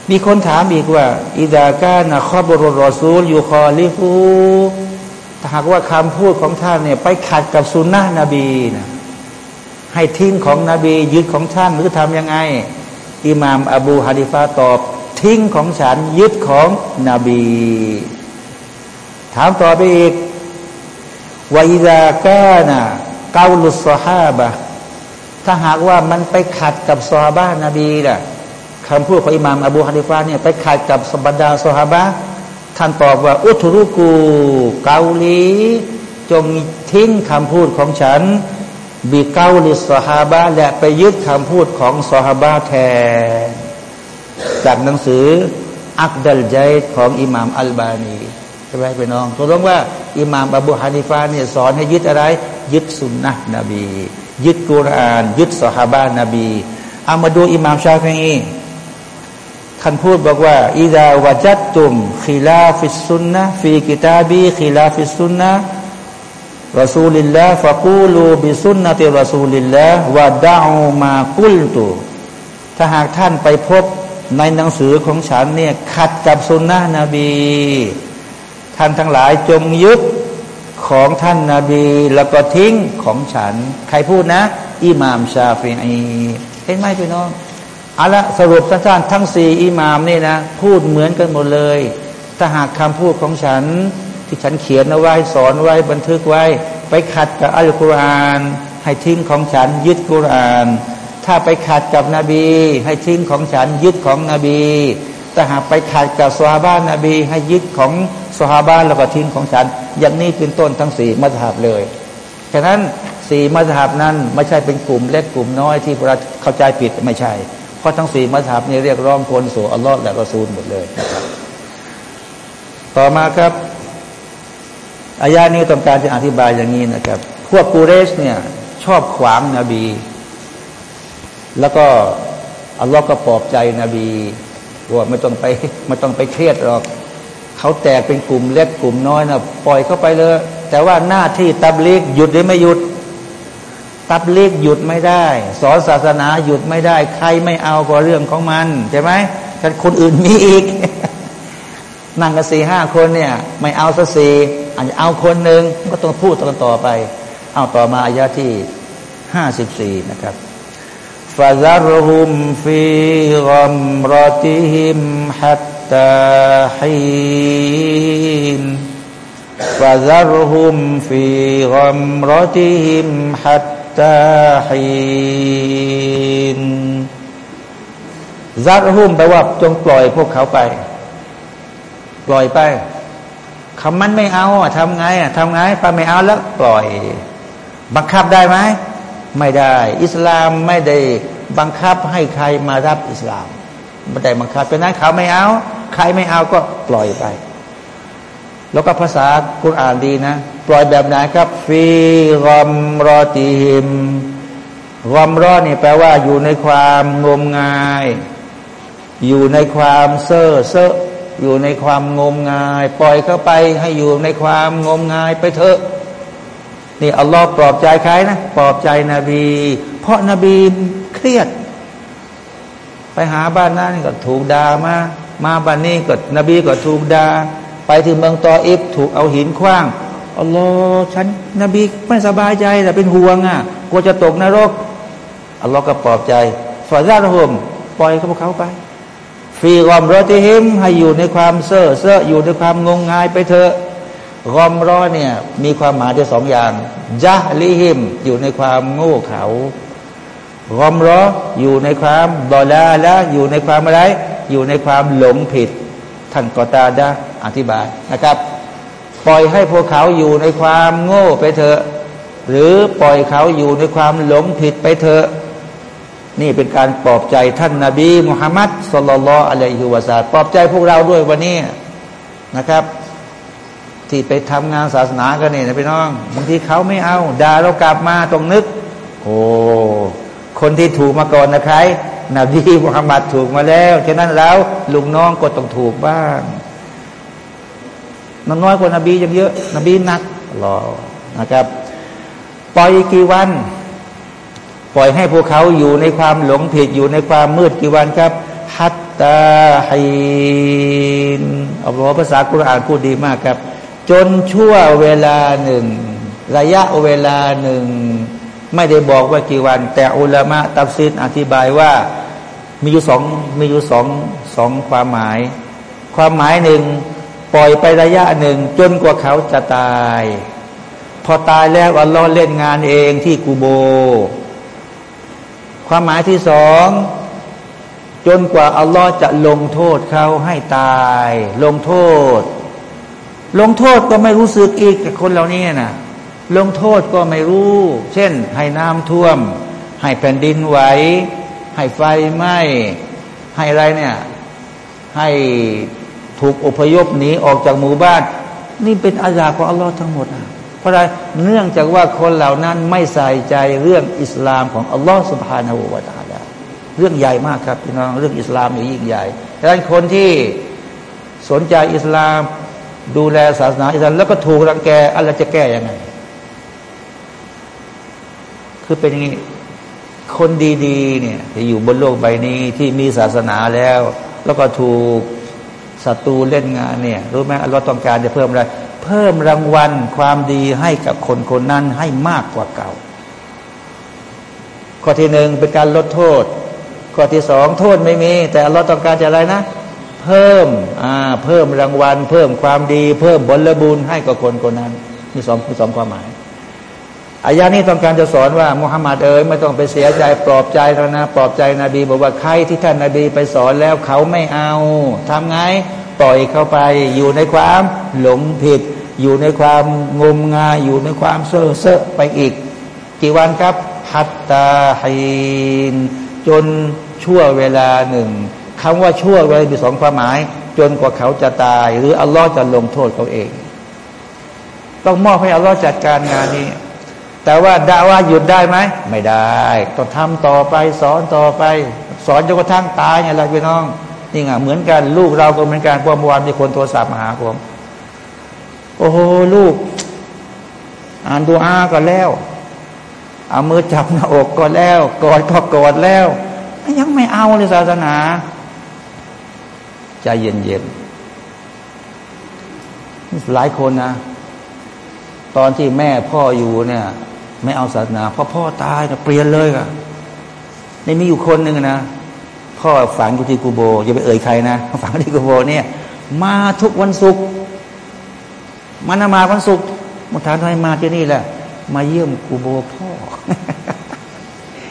มีคนถามอีกว่าإذا كان خبر الرسول يخالفه ถ้าหากว่าคำพูดของท่านเนี่ยไปขัดกับสุนนะนบีนะให้ทิ้งของนบียึดของท่านหรือทำยังไง อิหม่ามอบูฮาดิฟาตอบ ทิ้งของฉันยึดของนบีามต่อไปอีกว่าอิดากานะเกาลุสฮาบะถ้าหากว่ามันไปขัดกับซอฮาบะนบีนะคำพูดของอิหม่ามอบูฮานิฟาเนี่ยไปขัดกับสบัดดาซอฮาบะท่านตอบว่า อุทรุกูเกาลีจงทิ้งคำพูดของฉันบีเกาลิสฮาบะและไปยึดคำพูดของซอฮาบะแทนจากหนังสืออักดัลใจของอิหม่ามอัลบานี ใช่ไหมพี่น้องตกลงว่าอิหม่ามอบูฮานิฟาเนี่ยสอนให้ยึดอะไร ยึดสุนนะนบี ยึดกุราน ยึดสหาบานบีเอามาดูอิหม่ามชาฟีอีท่านพูดบอกว่าอิดาวจัตตุมخلاف سنة في كتابي خلاف سنة رسول الله فقولوا بسنة رسول الله ودعوا ما قلت ถ้าหากท่านไปพบในหนังสือของฉันเนี่ยขัดกับสุนนะนบี ท่านทั้งหลายจงยึดของท่านนาบีแล้วก็ทิ้งของฉัน ใครพูดนะ อิหม่ามชาฟีอีเห็นไหมพี่น้องเอาละสรุปสั้นๆทั้งสี่อิหม่ามนี่นะ พูดเหมือนกันหมดเลย ถ้าหากคำพูดของฉัน ที่ฉันเขียนเอาไว้สอนไว้บันทึกไว้ ไปขัดกับอัลกุรอาน ให้ทิ้งของฉัน ยึดกุรอาน ถ้าไปขัดกับนบี ให้ทิ้งของฉัน ยึดของนบีถ้าหากไปขัดกับสวาบ้านนบี ให้ยึดของ สฮาบานแล้วก็ทิ้งของฉัน อย่างนี้เป็นต้นทั้งสี่มัสฮับเลยฉะนั้นสี่มัสฮับนั้นไม่ใช่เป็นกลุ่มเล็กกลุ่มน้อยที่เราเข้าใจผิดไม่ใช่ เพราะทั้งสี่มัสฮับนี้เรียกร้องคนสู่อัลลอฮ์และรอซูลหมดเลยนะครับต่อมาครับอายานี้ต้องการจะอธิบายอย่างนี้นะครับ พวกกูเรชเนี่ยชอบขวางนาบี แล้วก็อัลลอฮ์ก็ปลอบใจนบีว่าไม่ต้องไปไม่ต้องไปเครียดหรอก เขาแตกเป็นกลุ่มเล็กกลุ่มน้อยนะปล่อยเข้าไปเลย แต่ว่าหน้าที่ตับเล็กหยุดหรือไม่หยุด ตับเล็กหยุดไม่ได้ สอนศาสนาหยุดไม่ได้ ใครไม่เอาก็เรื่องของมันใช่ไหมแต่คนอื่นมีอีก นั่งกันสี่ห้าคนเนี่ย ไม่เอาสักสี่อาจจะเอาคนหนึ่งก็ต้องพูดต่อต่อไป เอาต่อมาอายะที่ห้าสิบสี่นะครับฟาซารุมฟีรัมรติฮิมฮัต في غمرتهم حتى حين فذرهم في غمرتهم حتى حين ซัดหุ้มแปลว่าจงปล่อยพวกเขาไป ปล่อยไปคำมันไม่เอาอ่ะทำไงอ่ะทำไงปไม่เอาแล้ว ปล่อย บังคับได้ไหมไม่ได้ อิสลามไม่ได้บังคับให้ใครมารับอิสลาม ไม่ได้บังคับเป็นนั้นเขาไม่เอา ใครไม่เอาก็ปล่อยไป แล้วก็ภาษาคุรานดีนะ ปล่อยแบบไหนครับฟีรอมรอติหิมรอมรอนี่แปลว่าอยู่ในความงมงาย อยู่ในความเซ่อเซ่ออยู่ในความงมงาย ปล่อยเข้าไปให้อยู่ในความงมงายไปเถอะนี่อัลลอฮ์ปลอบใจใครนะปลอบใจนบี เพราะนบีเครียด หาบ้านนั้นก็ถูกด่ามา มาบ้านนี้ก็นบีก็ถูกด่าไปถึงเมืองตออิฟถูกเอาหินคว้างอัลลอฮ์ฉันนบีไม่สบายใจแต่เป็นห่วงอะกลัวจะตกนรกอัลลอฮ์ก็ปลอบใจฝ่ายญาติโฮมปล่อยเขาเขาไปฟีกอมรอติหิมให้อยู่ในความเซ่อเซ่ออยู่ในความงงงายไปเถอะกอมรอเนี่ยมีความหมายที่สองอย่างยะลิหิมอยู่ในความโง่เขลา กอมรออยู่ในความบอลาละอยู่ในความอะไร อยู่ในความหลงผิดท่านกอตาดาอธิบายนะครับ ปล่อยให้พวกเขาอยู่ในความโง่ไปเถอะ หรือปล่อยเขาอยู่ในความหลงผิดไปเถอะ นี่เป็นการปลอบใจท่านนาบีมุฮัมมัดสุลลัลอะลัยฮิวะซัลปลอบใจพวกเราด้วยวันนี้นะครับ ที่ไปทำงานศาสนากันนี่นะพี่น้องบางทีเขาไม่เอาด่าเรากลับมาตรงนึก โอ้ คนที่ถูกมาก่อนนะใครนบีมุฮัมมัดถูกมาแล้ว ฉะนั้นแล้วลุงน้องก็ต้องถูกบ้างน้น้อยกว่านบียังเยอะ นบีนักรอนะครับ ปล่อยกี่วัน ปล่อยให้พวกเขาอยู่ในความหลงผิดอยู่ในความมืดกี่วันครับฮัตตาฮินอัลลอฮฺภาษากุรอานพูดดีมากครับ จนชั่วเวลาหนึ่ง ระยะเวลาหนึ่ง ไม่ได้บอกว่ากี่วัน แต่อุลามะตัฟซิดอธิบายว่ามีอยู่สองมีอยู่สองสองความหมาย ความหมายหนึ่งปล่อยไประยะหนึ่งจนกว่าเขาจะตาย พอตายแล้วอัลลอฮ์เล่นงานเองที่กูโบ ความหมายที่สองจนกว่าอัลลอฮ์จะลงโทษเขาให้ตาย ลงโทษ ลงโทษก็ไม่รู้สึกอีกคนเหล่านี้นะ ลงโทษก็ไม่รู้ เช่น ให้น้ำท่วม ให้แผ่นดินไหว ให้ไฟไหม้ ให้อะไรเนี่ย ให้ถูกอพยพหนีออกจากหมู่บ้าน นี่เป็นอาญาของอัลลอฮ์ทั้งหมดนะเพราะอะไรเนื่องจากว่าคนเหล่านั้นไม่ใส่ใจเรื่องอิสลามของอัลลอฮ์สุบฮานาหูวาตาลาเรื่องใหญ่มากครับพี่น้องเรื่องอิสลามนี่ยิ่งใหญ่ดังนั้นคนที่สนใจอิสลาม ดูแลศาสนาอิสลามแล้วก็ถูกรังแกอะไรจะแก้ยังไง คือเป็นอย่างนี้ คนดีๆเนี่ยที่อยู่บนโลกใบนี้ที่มีศาสนาแล้ว แล้วก็ถูกศัตรูเล่นงานเนี่ยรู้ไหมเราต้องการจะเพิ่มอะไร เพิ่มรางวัลความดีให้กับคนคนนั้นให้มากกว่าเก่า ข้อที่หนึ่งเป็นการลดโทษ ข้อที่สองโทษไม่มี แต่เราต้องการจะอะไรนะ เพิ่มอ่าเพิ่มรางวัล เพิ่มความดี เพิ่มบลบุญให้กับคนคนนั้น มีสองมีสองความหมาย อายานี้ต้องการจะสอนว่ามุฮัมมัดเอ๋ยไม่ต้องไปเสียใจปลอบใจแล้วนะปลอบใจนบีบอกว่าใครที่ท่านนาบีไปสอนแล้วเขาไม่เอาทำไงปล่อยเข้าไปอยู่ในความหลงผิด อยู่ในความงมงายอยู่ในความเซ่อเซ่อไปอีก กี่วันครับฮัตตาฮินจนชั่วเวลาหนึ่งคำว่าชั่วไว้มีสองความหมาย จนกว่าเขาจะตาย หรืออัลลอฮ์จะลงโทษเขาเอง ต้องมอบให้อัลลอฮ์จัดการงานนี้ แต่ว่าด่าว่าหยุดได้ไหม ไม่ได้ต้องทำต่อไป สอนต่อไป สอนจนกระทั่งตายไงล่ะพี่น้องนี่ไงเหมือนกันลูกเราก็เหมือนกันพอเมื่อวานมีคนโทรศัพท์มาหาผมโอ้โหลูก อ่านดูอาก็แล้วเอามือจับหน้าอกก็แล้วกอดก็กอดแล้ว ยังไม่เอาเลยศาสนาใจเย็นๆหลายคนนะ ตอนที่แม่พ่ออยู่เนี่ย ไม่เอาศาสนาพราะพ่อตายนะเปลี่ยนเลยอะในมีอยู่คนหนึ่งนะพ่อฝังอยู่ที่กูโบอย่าไปเอ่ยใครนะฝังที่กูโบเนี่ย มาทุกวันศุกร์มันมาวันศุกร์มาถามทำไมมาที่นี่แหละ มาเยี่ยมกูโบพ่อ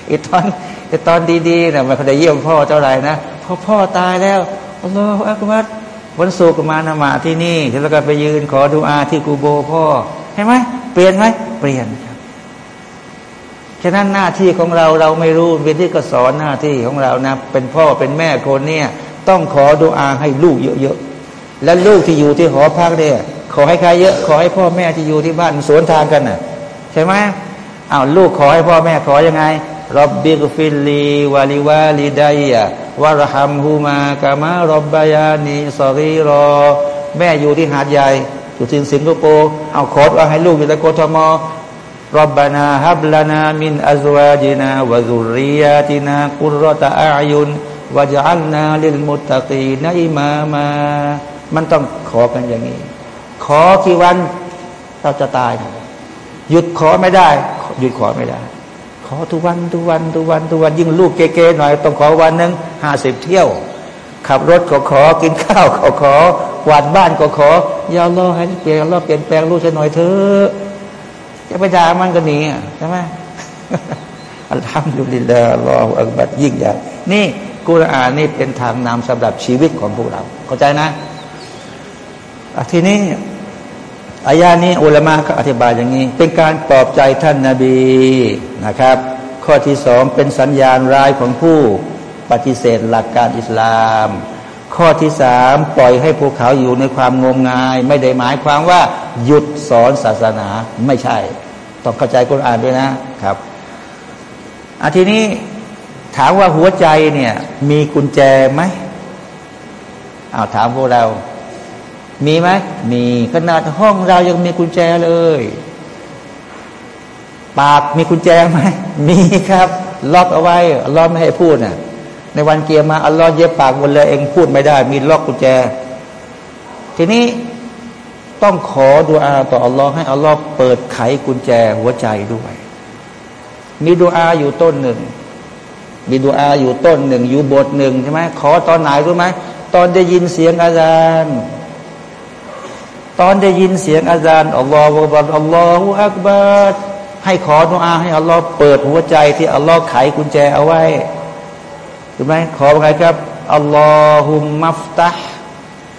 ไอ้ตอนไอ้ตอนดีๆนะมันเขาจะเยี่ยมพ่อเจ้าไรนะพอพ่อตายแล้วอัลลอฮฺอักบัดวันศุกร์มานมาที่นี่แล้วก็ไปยืนขอดูอาที่กูโบพ่อเห็นไหมเปลี่ยนไหมเปลี่ยน ฉะนั้นหน้าที่ของเราเราไม่รู้เป็นที่ก็สอนหน้าที่ของเรานะ เป็นพ่อเป็นแม่คนเนี่ยต้องขอดูอาให้ลูกเยอะๆและลูกที่อยู่ที่หอพักเนี่ยขอให้ใครเยอะ ขอให้พ่อแม่ที่อยู่ที่บ้านสวนทางกันน่ะใช่ไหมอ้าวลูกขอให้พ่อแม่ขออยังไงرب اغفر لي ولوالدي وارحمهما كما ربياني صغيرا แม่อยู่ที่หาดใหญ่อยู่ที่สิงคโปร์เอาขอว่าให้ลูกอยู่ในโกทม รับบานาฮับลานามินอัซวาจินาวะซุริยาตินากุรตะอายุนวะจัลนาลิลมุตตะกีนอิมามามันต้องขอกันอย่างนี้ ขอกี่วันเราจะตาย หยุดขอไม่ได้ หยุดขอไม่ได้ ขอทุกวันทุกวันทุกวันทุกวันยิ่งลูกเก๋ๆหน่อย ต้องขอวันหนึ่งห้าสิบเที่ยว ขับรถก็ขอกินข้าวก็ขอกวาดบ้านก็ขอยาล้อให้เปลี่ยนล้อเปลี่ยนแปลงลูกฉันหน่อยเถอะ จะไปด่ามันก็หนีใช่ไหมอัลฮัมดุลิลลาห์อัลลอฮฺอักบัดยิ่งใหญ่นี่กุรอานนี่เป็นทางนำสำหรับชีวิตของพวกเรา เข้าใจนะทีนี้อายานี้อุลามะก็อธิบายอย่างนี้ เป็นการปลอบใจท่านนาบีนะครับ ข้อที่สองเป็นสัญญาณร้ายของผู้ปฏิเสธหลักการอิสลาม ข้อที่สามปล่อยให้พวกเขาอยู่ในความงมงาย ไม่ได้หมายความว่าหยุดสอนศาสนาไม่ใช่ ต้องเข้าใจกุรอานด้วยนะครับอาทีนี้ถามว่าหัวใจเนี่ย มีกุญแจไหมอาถามพวกเรา มีไหมมีขนาดห้องเรายังมีกุญแจเลย ปากมีกุญแจไหมมีครับล็อกเอาไว้ล็อกไม่ให้พูดน่ะในวันเกียร์มาอัลลอฮ์เย็บปากหมดเลยเองพูดไม่ได้ มีล็อกกุญแจ ทีนี้ ต้องขอดูอาต่ออัลลอฮ์ให้อัลลอฮ์เปิดไขกุญแจหัวใจด้วย มีดูอาอยู่ต้นหนึ่ง มีดูอาอยู่ต้นหนึ่ง อยู่บทหนึ่งใช่ไหมขอตอนไหนรู้ไหมตอนได้ยินเสียงอาจารย์ตอนได้ยินเสียงอาจารย์อัลลอฮฺบัลอัลลอฮฺอักบัดให้ขอดุอาให้อัลลอฮฺเปิดหัวใจที่อัลลอฮฺไขกุญแจเอาไว้ถูกไหมขอไงครับอัลลอฮุมมัฟตะ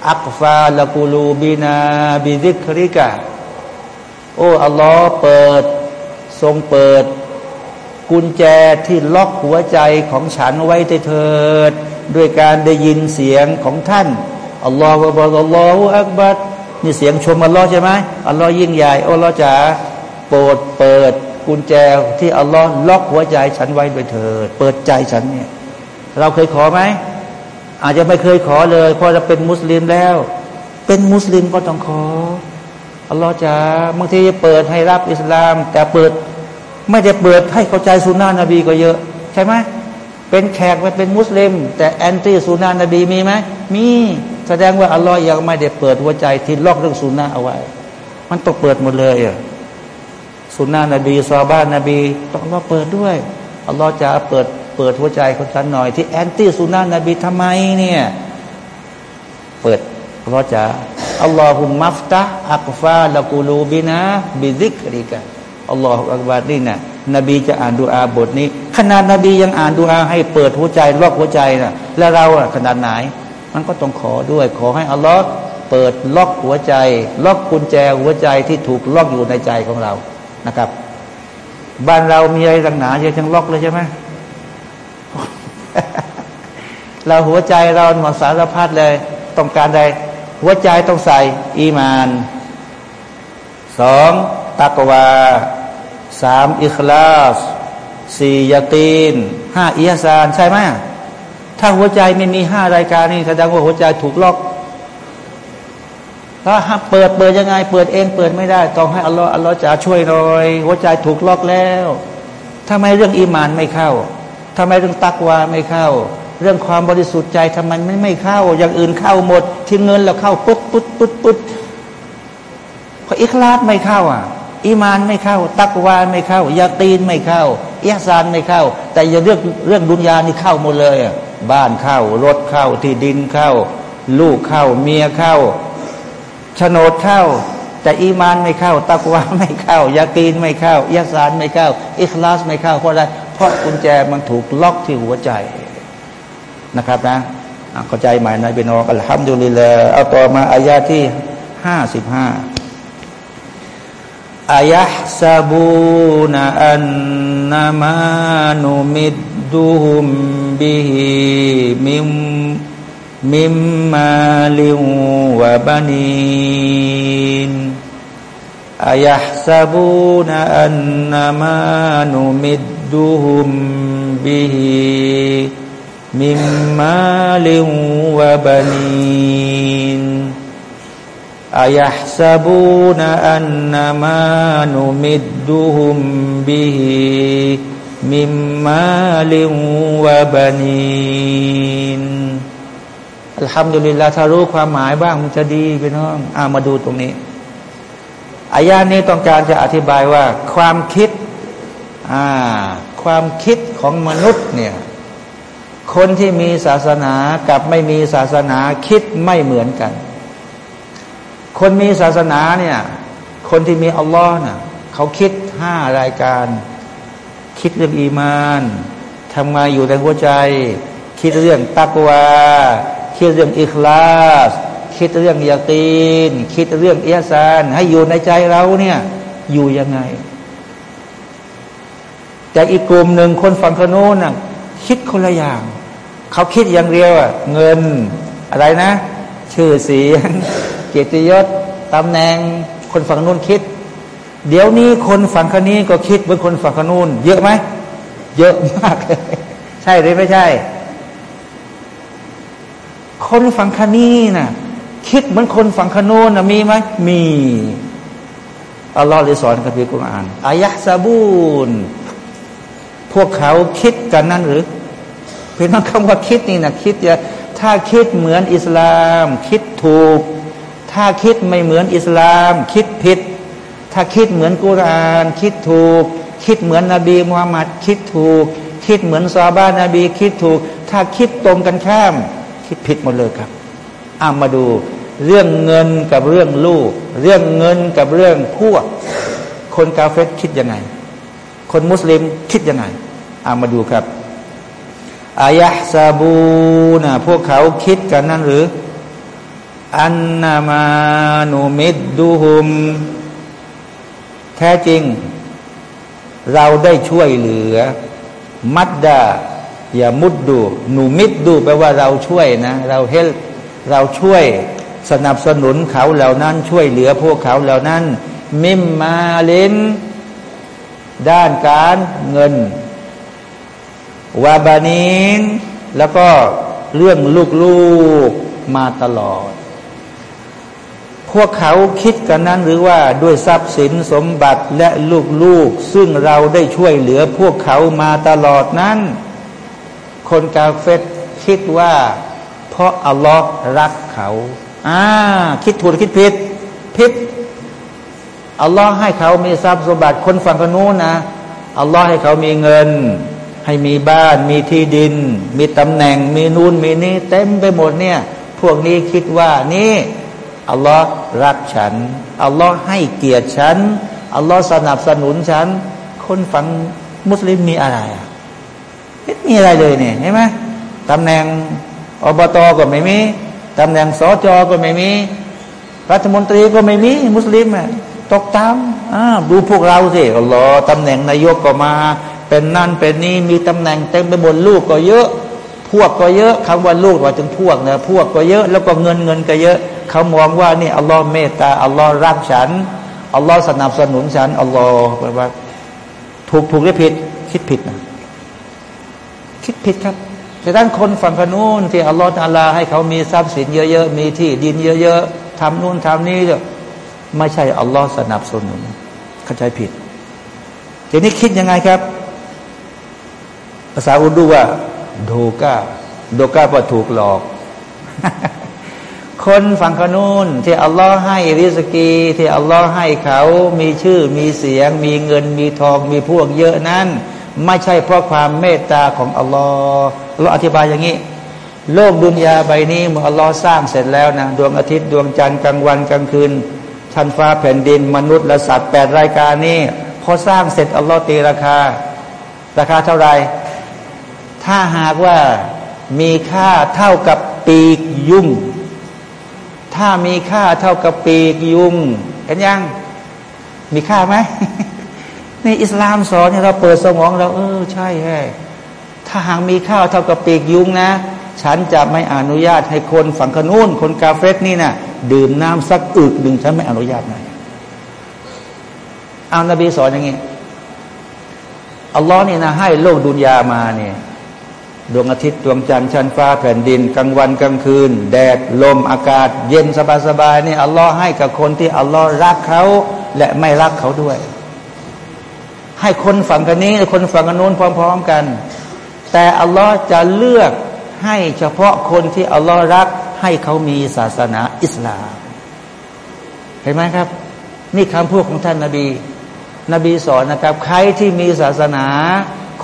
อักฟาลกูลูบินาบิดิคริกะ โอ้อัลลอฮ์เปิด ทรงเปิด กุญแจที่ล็อกหัวใจของฉันไว้เถิด ด้วยการได้ยินเสียงของท่านอัลลอฮฺบัลอัลลอฮฺอักบัดนี่เสียงชมอัลลอฮ์ใช่ไหมอัลลอฮ์ยิ่งใหญ่อัลลอฮ์จะโปรดเปิดกุญแจที่อัลลอฮ์ล็อกหัวใจฉันไว้ด้วยเถิด เปิดใจฉันเนี่ย เราเคยขอไหม อาจจะไม่เคยขอเลยเพราะจะเป็นมุสลิมแล้ว เป็นมุสลิมก็ต้องขออัลลอฮ์จะบางทีจะเปิดให้รับอิสลาม แต่เปิดไม่ได้เปิดให้เข้าใจสุนนะนบีก็เยอะ ใช่ไหมเป็นแขกมาเป็นมุสลิม แต่ anti สุนนะนบีมีไหมมีแสดงว่าอัลลอฮ์ยังไม่ได้เปิดหัวใจที่ล็อกเรื่องสุนนะเอาไว้ มันต้องเปิดหมดเลยอะสุนนะนบีซอบ้านนบี ต้องรอเปิดด้วยอัลลอฮ์จะเปิด เปิดหัวใจคนฉันหน่อยที่ anti สุนนะนบีทำไมเนี่ยเปิดอัลลอฮ์จะاللهم افتح أقفال قلوبنا بذكركอัลลอฮฺอักบารนี่นะนบีจะอ่านดูอาบทนี้ ขนาดนบียังอ่านดูอาให้เปิดหัวใจล็อกหัวใจนะแล้วเราขนาดไหน มันก็ต้องขอด้วย ขอให้อัลลอฮ์เปิดล็อกหัวใจ ล็อกกุญแจหัวใจที่ถูกล็อกอยู่ในใจของเรานะครับ บ้านเรามีอะไรต่างหนาเยอะจังล็อกเลยใช่ไหม เราหัวใจเราหมดสารพัดเลย ต้องการใด หัวใจต้องใส่ อีมานสองตักวาสามอิคลาสสี่ยาตีนห้าอิยาซานใช่ไหมถ้าหัวใจไม่มีห้ารายการนี่แสดงว่าหัวใจถูกล็อกถ้าเปิดเปิดยังไง เปิดเองเปิดไม่ได้ ต้องให้อัลลอฮ์อัลลอฮ์จะช่วยหน่อย หัวใจถูกล็อกแล้วทำไมเรื่องอีมานไม่เข้า ทำไมเรื่องตักวาไม่เข้า เรื่องความบริสุทธิ์ใจทำไมไม่ไม่เข้า อย่างอื่นเข้าหมด ที่เงินเราเข้าปุ๊บปุ๊บปุ๊บปุ๊บพออิคลาสไม่เข้าอะอีมานไม่เข้า ตักวาไม่เข้ายาตีนไม่เข้าเอียซานไม่เข้า แต่อย่าเรื่องเรื่องดุนยานี่เข้าหมดเลยอะบ้านเข้า รถเข้าที่ดินเข้า ลูกเข้า เมียเข้าโฉนดเข้า แต่อีมานไม่เข้า ตักวาไม่เข้ายาตีนไม่เข้าเอียซานไม่เข้า อิคลาสไม่เข้าเพราะอะไร เพราะกุญแจมันถูกล็อกที่หัวใจนะครับนะเข้าใจไหมนายเป็นองอัลฮัมดุลิลลาเอาต่อมาอายาที่ห้าสิบห้าอายะซาบูนอันนามานุมิดดูฮุมบิฮิมิมมิมมาลิวะบานีนอายะซาบูนอันนามานุมิด ดูฮุมบิฮิมิมมาลิวะบานีน أيحسبون أن ما نمدهم به من مال وبنين อัลฮัมดุลิลลาถ้ารู้ความหมายบ้างมันจะดีไปน้องอามาดูตรงนี้ อายานี้ต้องการจะอธิบายว่า ความคิด อ่า ความคิดของมนุษย์เนี่ย คนที่มีศาสนากับไม่มีศาสนาคิดไม่เหมือนกัน คนมีศาสนาเนี่ย คนที่มีอัลลอฮ์น่ะเขาคิดห้ารายการ คิดเรื่องอีมานทำงานอยู่ในหัวใจ คิดเรื่องตักวา คิดเรื่องอิคลาส คิดเรื่องยาตีน คิดเรื่องเอียซาน ให้อยู่ในใจเราเนี่ย อยู่ยังไง แต่อีกกลุ่มหนึ่งคนฝั่งขนูนน่ะคิดคนละอย่าง เขาคิดอย่างเดียวอะเงินอะไรนะ ชื่อเสียงเกียรติยศตำแหน่งคนฝั่งนู้นคิด เดี๋ยวนี้คนฝั่งคนี้ก็คิดเหมือนคนฝั่งคนู้นเยอะไหมเยอะมากเลยใช่หรือไม่ใช่ คนฝั่งคนี้น่ะคิดเหมือนคนฝั่งคนู้นนะมีไหมมีอัลลอฮ์เลยสอนกับพี่กุรอานอายะซาบูน พวกเขาคิดกันนั่นหรือเป็นคำว่าคิดนี่นะคิดจะถ้าคิดเหมือนอิสลาม คิดถูก ถ้าคิดไม่เหมือนอิสลาม คิดผิด ถ้าคิดเหมือนกุราน คิดถูก คิดเหมือนนบีมุฮัมมัดคิดถูก คิดเหมือนซาบ้านนบี คิดถูก ถ้าคิดตรงกันข้าม คิดผิดหมดเลยครับอามาดูเรื่องเงินกับเรื่องลูก เรื่องเงินกับเรื่องพวก คนกาเฟตคิดยังไง คนมุสลิมคิดยังไงเอามาดูครับอายะซาบูนะพวกเขาคิดกันนั่นหรือ อันนามานุมิดดูหุม แท้จริง เราได้ช่วยเหลือ มัดดาอย่ามุดดูหนูมิดดูแปลว่าเราช่วยนะ เราเฮลเราช่วยสนับสนุนเขาเหล่านั้น ช่วยเหลือพวกเขาเหล่านั้น มิมมาเลน ด้านการเงินวาบานีนแล้วก็เรื่องลูกๆมาตลอด พวกเขาคิดกันนั้นหรือว่าด้วยทรัพย์สินสมบัติและลูกๆ ซึ่งเราได้ช่วยเหลือพวกเขามาตลอดนั้น คนกาเฟตคิดว่า เพราะอัลลอฮ์รักเขา อ่า คิดถูกคิดผิดผิด อัลลอฮ์ให้เขามีทรัพย์สมบัติคนฝั่งคนนู้นนะอัลลอฮ์ให้เขามีเงิน ให้มีบ้าน มีที่ดิน มีตำแหน่ง มีนู่นมีนี่เต็มไปหมดเนี่ย พวกนี้คิดว่านี่อัลลอฮ์รักฉันอัลลอฮ์ให้เกียรติฉันอัลลอฮ์สนับสนุนฉัน คนฝังมุสลิมมีอะไรอะไม่มีอะไรเลยเนี่ยเห็นไหมตำแหน่งอบตก็ไม่มีตำแหน่งสจก็ไม่มี รัฐมนตรีก็ไม่มี มุสลิมอะ ตกตามอ่าดูพวกเราสิอัลลอฮ์ตำแหน่งนายกก็มา เป็นนั่นเป็นนี่มีตำแหน่งเต็มไปหมดลูกก็เยอะ พวกก็เยอะคำว่าลูกว่าถึงพวกเนะพวกก็เยอะแล้วก็เงินเงินก็เยอะเขามองว่านี่อัลลอฮ์เมตตาอัลลอฮ์รักฉันอัลลอฮ์สนับสนุนฉันอัลลอฮ์แปลว่า ถูกถูกหรือผิด คิดผิดนะคิดผิดครับแต่ด้านคนฝั่งขนูนที่อัลลอฮฺตาลาให้เขามีทรัพย์สินเยอะๆมีที่ดินเยอะ ๆทำนู่นทำนี่ ไม่ใช่อัลลอฮฺสนับสนุนเข้าใจผิดทีนี้คิดยังไงครับ ภาษาอุดูว่า โดกาโดกาว่าถูกหลอก คนฝั่งขนูนที่อัลลอฮ์ให้ริสกี ที่อัลลอฮ์ให้เขามีชื่อมีเสียง มีเงินมีทองมีพวกเยอะนั้น ไม่ใช่เพราะความเมตตาของอัลลอฮ์เราอธิบายอย่างนี้โลกดุนยาใบนี้เมื่ออัลลอฮ์สร้างเสร็จแล้วนะดวงอาทิตย์ดวงจันทร์กลางวันกลางคืน ชั้นฟ้าแผ่นดินมนุษย์และสัตว์แปดรายการนี้พอสร้างเสร็จอัลลอฮ์ตีราคา ราคาเท่าไหร่ถ้าหากว่ามีค่าเท่ากับปีกยุ่งถ้ามีค่าเท่ากับปีกยุ่งเห็นยัง มีค่าไหมในอิสลามสอนให้เราเปิดสมองเราเออใช่แฮ่ถ้าหากมีข้าเท่ากับปีกยุงนะ ฉันจะไม่อนุญาตให้คนฝั่งขนูนคนกาเฟสนี่นะ่ะดื่มน้ำสักอึกหนึ่งฉันไม่อนุญาตนะเอานบีสอนอย่างนี้อัลลอฮ์นี่นะให้โลกดุนยามาเนี่ยดวงอาทิตย์ดวงจันทร์ชั้นฟ้าแผ่นดินกลางวันกลางคืน แดดลมอากาศ เย็นสบายๆนี่อัลลอฮ์ให้กับคนที่อัลลอฮ์รักเขาและไม่รักเขาด้วย ให้คนฝั่งกันนี้ คนฝั่งกันนู้นพร้อม ๆ กัน แต่อัลลอฮ์จะเลือก ให้เฉพาะคนที่อัลลอฮ์รัก ให้เขามีศาสนาอิสลาม เห็นไหมครับ นี่คำพูดของท่านนาบี นบีสอนนะครับ ใครที่มีศาสนา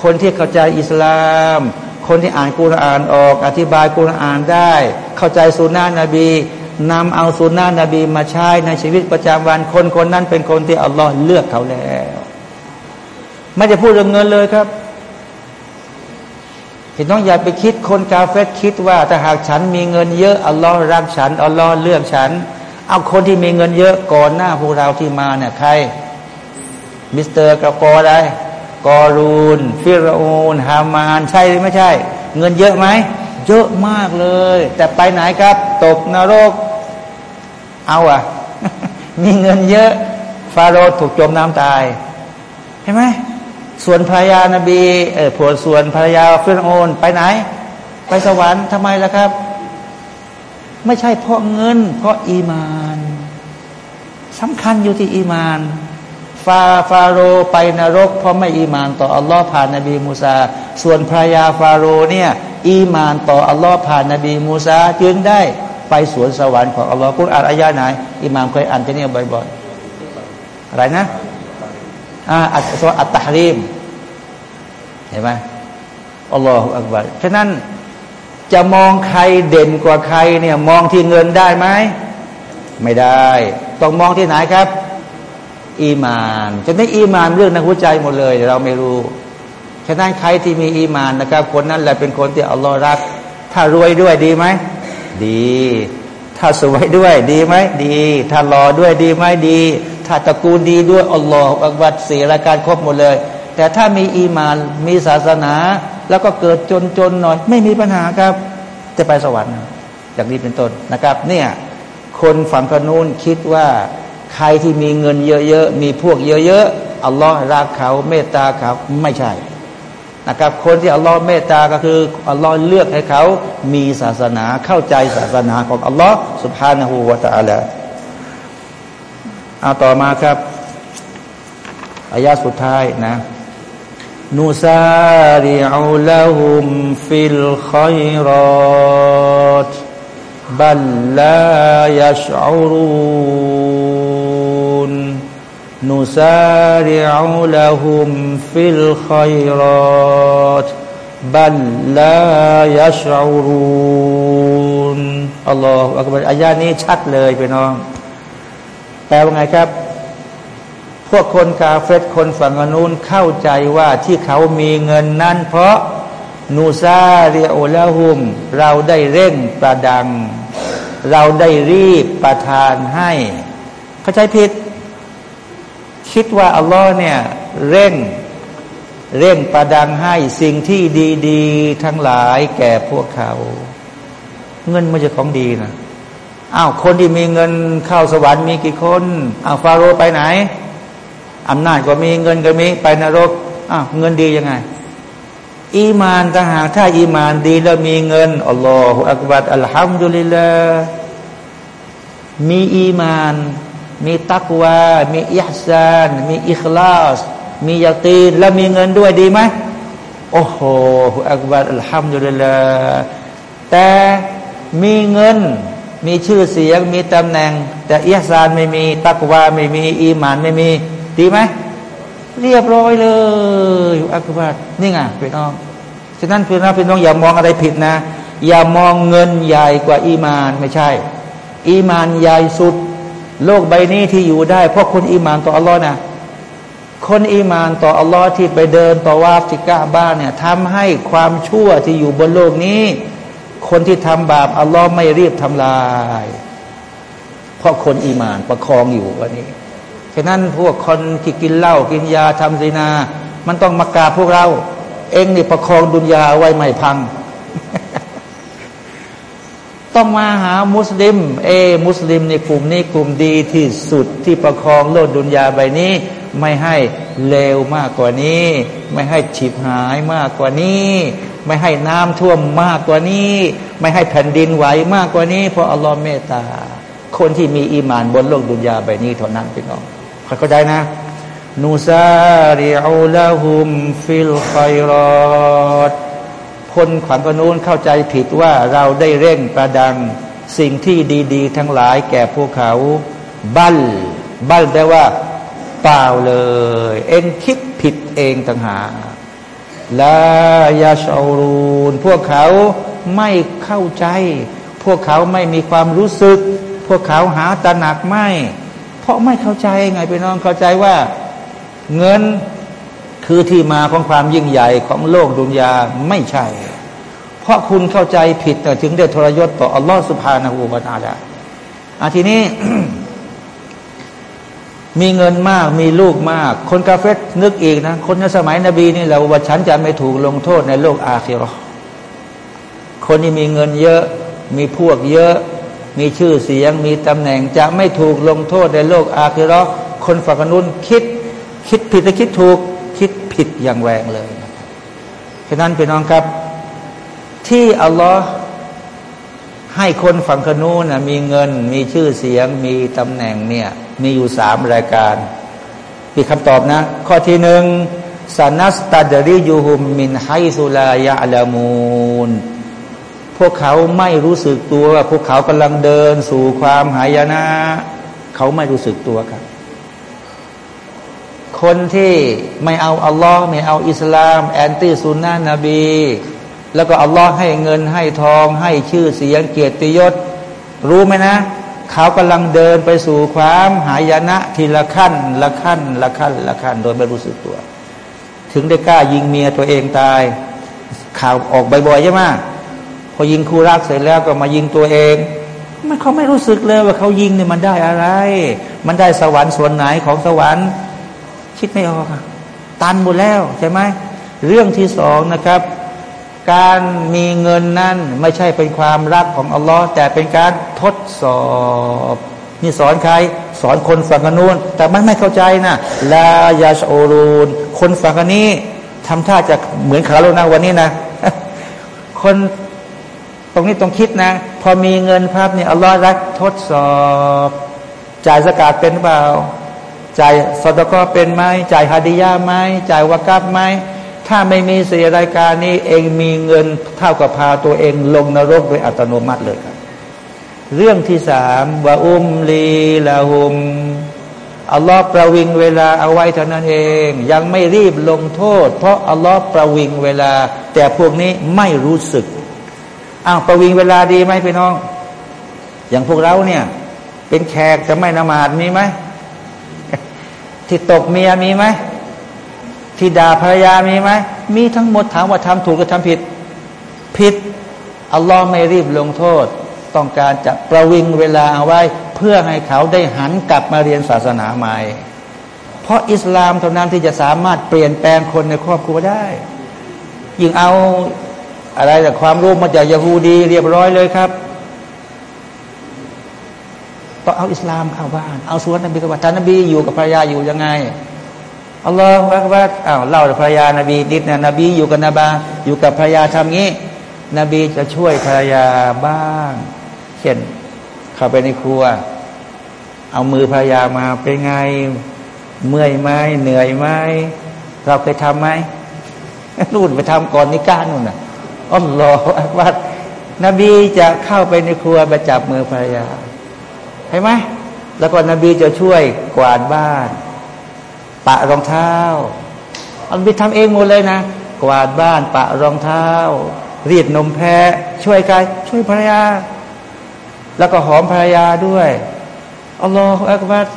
คนที่เข้าใจอิสลาม คนที่อ่านกุรอานออก อธิบายกุรอานได้ เข้าใจสุนนะนบีนำเอาสุนนะนบีมาใช้ในชีวิตประจำวัน คนคนนั้นเป็นคนที่อัลลอฮ์เลือกเขาแล้ว ไม่จะพูดเรื่องเงินเลยครับ พี่น้องอย่าไปคิดคนกาเฟรคิดว่าถ้าหากฉันมีเงินเยอะอัลลอฮ์รักฉันอัลลอฮ์เลือกฉัน เอาคนที่มีเงินเยอะก่อนหน้าพวกเราที่มาเนี่ยใคร มิสเตอร์กระกอได้กอรูน ฟิรอูนฮามาน ใช่หรือไม่ใช่ เงินเยอะไหมเยอะมากเลย แต่ไปไหนครับ ตกนรก เอาอะมีเงินเยอะ ฟาโรห์ถูกจมน้ำตาย เห็นไหม ส่วนภรรยานบีเออผัวส่วนภรรยาฟิรโอนไปไหน ไปสวรรค์ทำไมล่ะครับ ไม่ใช่เพราะเงิน เพราะอีมานสำคัญอยู่ที่อีมานฟาฟาโรไปนรก เพราะไม่อีมานต่ออัลลอฮ์ผ่านนบีมูซา ส่วนภรรยาฟาโรเนี่ยอีมานต่ออัลลอฮ์ผ่านนบีมูซาจึงได้ไปสวนสวรรค์ของอัลลอฮ์คุณอ่านอายาไหนอิมามเคยอ่านจะเนี่ยบ่อยๆอะไรนะ อัตอัตตฮรีมเห็นไหมอัลลอฮฺอักบัรฉะนั้นจะมองใครเด่นกว่าใครเนี่ยมองที่เงินได้ไหมไม่ได้ ต้องมองที่ไหนครับ อีมานจะได้อีมานเรื่องในหัวใจหมดเลยเราไม่รู้ฉะนั้นใครที่มีอีมานนะครับ คนนั้นแหละเป็นคนที่อัลลอฮฺรัก ถ้ารวยด้วยดีไหมดี ถ้าสวยด้วยดีไหมดี ถ้ารอด้วยดีไหมดี ถ้าตระกูลดีด้วยอัลลอฮฺอักบัดสี่รายการครบหมดเลย แต่ถ้ามีอีมานมีศาสนา แล้วก็เกิดจนๆหน่อย ไม่มีปัญหาครับ จะไปสวรรค์อย่างนี้เป็นต้นนะครับ เนี่ยคนฝั่งกนูนคิดว่าใครที่มีเงินเยอะๆมีพวกเยอะๆอัลลอฮ์รักเขาเมตตาเขาไม่ใช่นะครับคนที่อัลลอฮ์เมตตาก็คืออัลลอฮ์เลือกให้เขามีศาสนาเข้าใจศาสนาของอัลลอฮ์สุบฮานะฮูวาตาละ เอาต่อมาครับอายาสุดท้ายนะนูซาริอูลาหุมฟิลขัยรอตบัลลายัชอูรุนนูซาริอูลาหุมฟิลขัยรอตบัลลายัชอูรุนอัลลอฮฺอักบารอายานี้ชัดเลยพี่น้อง แปลว่าไงครับ พวกคนกาเฟตคนฝั่งอนูนเข้าใจว่าที่เขามีเงินนั้นเพราะนูซาเรโอลาหุม เราได้เร่งประดัง เราได้รีบประทานให้ เขาใจผิด คิดว่าอัลลอฮ์เนี่ยเร่งเร่งประดังให้สิ่งที่ดี ๆ ทั้งหลายแก่พวกเขา เงินมันจะของดีนะ อ้าวคนที่มีเงินเข้าสวรรค์มีกี่คนอ้าวฟาโรห์ไปไหนอำนาจก็มีเงินก็มีไปนรกอ้าวเงินดียังไง อีมานต่างหากถ้าอีมานดีแล้วมีเงินอัลลอฮฺอักบัดอัลฮัมดุลิลลามีอีมาน มีตักวา มีอิฮซาน มีอิคลาส มียาตีนแล้วมีเงินด้วยดีไหมโอ้โหอักบัดอัลฮัมดุลิลลาแต่มีเงิน มีชื่อเสียง มีตำแหน่ง แต่เอิฮซานไม่มีตักวาไม่มี อีมานไม่มี ดีไหม เรียบร้อยเลยอักบัดนี่ไงพี่น้องฉะนั้นพี่น้องพี่น้องอย่ามองอะไรผิดนะ อย่ามองเงินใหญ่กว่าอีมานไม่ใช่ อีมานใหญ่สุด โลกใบนี้ที่อยู่ได้ เพราะคนอีมานต่ออัลลอฮ์นะคนอีมานต่ออัลลอฮ์ที่ไปเดินต่อว่าฟที่กาบ้านเนี่ยทำให้ความชั่วที่อยู่บนโลกนี้ คนที่ทำบาปอัลลอฮ์ไม่รีบทำลาย เพราะคนอีมานประคองอยู่วันนี้ฉะนั้นพวกคนที่กินเหล้ากินยาทำซีนา มันต้องมากราบพวกเรา เองนี่ประคองดุนยาไว้ไม่พัง ต้องมาหามุสลิม เอ มุสลิมในกลุ่มนี้กลุ่มดีที่สุดที่ประคองโลดดุนยาใบนี้ ไม่ให้เลวมากกว่านี้ ไม่ให้ฉิบหายมากกว่านี้ ไม่ให้น้ำท่วมมากกว่านี้ ไม่ให้แผ่นดินไหวมากกว่านี้ เพราะอัลลอฮ์เมตตา คนที่มีอีมานบนโลกดุนยาใบนี้เท่านั้นพี่น้องเข้าใจนะนูซาริอูลาหุมฟิลไครอดคนขวัญกนูนเข้าใจผิดว่าเราได้เร่งประดังสิ่งที่ดี ๆ ทั้งหลายแก่พวกเขา บัลบัลแปลว่า เปล่าเลย เองคิดผิดเองต่างหาก ลายาชารูนพวกเขาไม่เข้าใจ พวกเขาไม่มีความรู้สึก พวกเขาหาตระหนักไม่ เพราะไม่เข้าใจไงพี่น้องเข้าใจว่า เงินคือที่มาของความยิ่งใหญ่ของโลกดุนยาไม่ใช่ เพราะคุณเข้าใจผิดแต่ถึงได้ทรยศต่ออัลลอฮฺสุภาณหูบาตาลาอาทีนี้ มีเงินมากมีลูกมาก คนกาเฟตนึกอีกนะ คนในสมัยนบีนี่แหละว่าฉันจะไม่ถูกลงโทษในโลกอาคิรอคนที่มีเงินเยอะ มีพวกเยอะ มีชื่อเสียง มีตำแหน่งจะไม่ถูกลงโทษในโลกอาคิรอคนฝั่งนู้นคิด คิดผิดและคิดถูก คิดผิดอย่างแรงเลยฉะนั้นพี่น้องครับ ที่อัลลอฮ์ให้คนฝั่งขนูนมีเงิน มีชื่อเสียง มีตำแหน่งเนี่ย มีอยู่สามรายการมีคำตอบนะ ข้อที่หนึ่งสานัสตัดริยูฮุมมินไฮสุลายะลามูนพวกเขาไม่รู้สึกตัวว่าพวกเขากำลังเดินสู่ความหายนะ เขาไม่รู้สึกตัวครับ คนที่ไม่เอาอัลลอฮ์ไม่เอาอิสลาม แอนตี้ซุนนะนบี แล้วก็อัลลอฮ์ให้เงินให้ทอง ให้ชื่อเสียงเกียรติยศ รู้ไหมนะ เขากำลังเดินไปสู่ความหายนะทีละขั้น ละขั้น ละขั้น ละขั้น โดยไม่รู้สึกตัว ถึงได้กล้ายิงเมียตัวเองตาย ข่าวออกบ่อยๆใช่ไหมพอยิงคู่รักเสร็จแล้วก็มายิงตัวเอง มันเขาไม่รู้สึกเลยว่าเขายิงเนี่ยมันได้อะไร มันได้สวรรค์ส่วนไหนของสวรรค์ คิดไม่ออกตันหมดแล้วใช่ไหมเรื่องที่สองนะครับ การมีเงินนั้นไม่ใช่เป็นความรักของอัลลอฮ์แต่เป็นการทดสอบนี่สอนใคร สอนคนฝั่งนู้นแต่มันไม่เข้าใจนะลายาชโอรูนคนฝั่งนี้ทำท่าจะเหมือนขาโลนาวันนี้นะ คนตรงนี้ต้องคิดนะ พอมีเงินภาพเนี่ยอัลลอฮ์รักทดสอบ จ่ายสกาดเป็นเปล่า จ่ายสตก็เป็นไหมจ่ายฮาดิยาไหมจ่ายวากับไหม ถ้าไม่มีสี่รายการนี้เองมีเงินเท่ากับพาตัวเองลงนรกโดยอัตโนมัติเลยครับ เรื่องที่สามว่าอุมลีลาหุมอัลลอฮ์ประวิงเวลาเอาไว้เท่านั้นเอง ยังไม่รีบลงโทษ เพราะอัลลอฮ์ประวิงเวลา แต่พวกนี้ไม่รู้สึกอ้าวประวิงเวลาดีไหมพี่น้อง อย่างพวกเราเนี่ย เป็นแขกจะไม่นมาดมีไหมที่ตกเมียมีไหม ที่ด่าภรรยามีไหมมีทั้งหมดถามว่าทำถูกหรือทำผิด ผิดอัลลอฮ์ไม่รีบลงโทษ ต้องการจะประวิงเวลาเอาไว้ เพื่อให้เขาได้หันกลับมาเรียนศาสนาใหม่ เพราะอิสลามเท่านั้นที่จะสามารถเปลี่ยนแปลงคนในครอบครัวได้ ยิ่งเอาอะไรแต่ความรู้มาจากยาฮูดี เรียบร้อยเลยครับต้องเอาอิสลามเข้าบ้าน เอาสวนนบีกับท่านนบีอยู่กับภรรยาอยู่ยังไง อัลลอฮฺอักบัดอ้าวเล่าภรรยานาบีนิดนะนบีอยู่กับนบาอยู่กับภรรยาทำงี้ นบีจะช่วยภรรยาบ้าง เช่นเข้าไปในครัว เอามือภรรยามาเป็นไง เมื่อยไหมเหนื่อยไหมเราเคยทำไหมนู่นไปทำก่อนนิก้านู่นน่ะอัลลอฮฺอักบัดนบีจะเข้าไปในครัวไปจับมือภรรยาเห็นไหมแล้วก็นบีจะช่วยกวาดบ้าน ปะรองเท้าอันบีทำเองหมดเลยนะ กวาดบ้านปะรองเท้า รีดนมแพะ ช่วยกายช่วยภรรยา แล้วก็หอมภรรยาด้วยอัลลอฮฺอักบัร